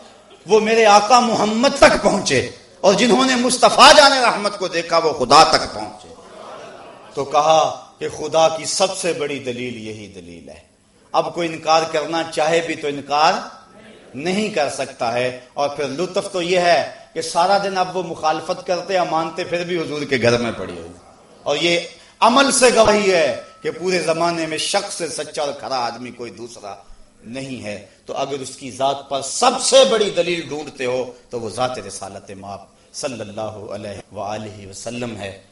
وہ میرے آقا محمد تک پہنچے، اور جنہوں نے مصطفیٰ جان رحمت کو دیکھا، وہ خدا تک پہنچے۔ تو کہا کہ خدا کی سب سے بڑی دلیل یہی دلیل ہے۔ اب کوئی انکار کرنا چاہے بھی تو انکار نہیں کر سکتا ہے۔ اور پھر لطف تو یہ ہے کہ سارا دن اب وہ مخالفت کرتے یا مانتے پھر بھی حضور کے گھر میں پڑی ہوگی اور یہ عمل سے گواہی ہے کہ پورے زمانے میں شخص سے سچا اور کھڑا آدمی کوئی دوسرا نہیں ہے۔ تو اگر اس کی ذات پر سب سے بڑی دلیل ڈھونڈتے ہو تو وہ ذات رسالت ماپ صلی اللہ علیہ وآلہ وسلم ہے۔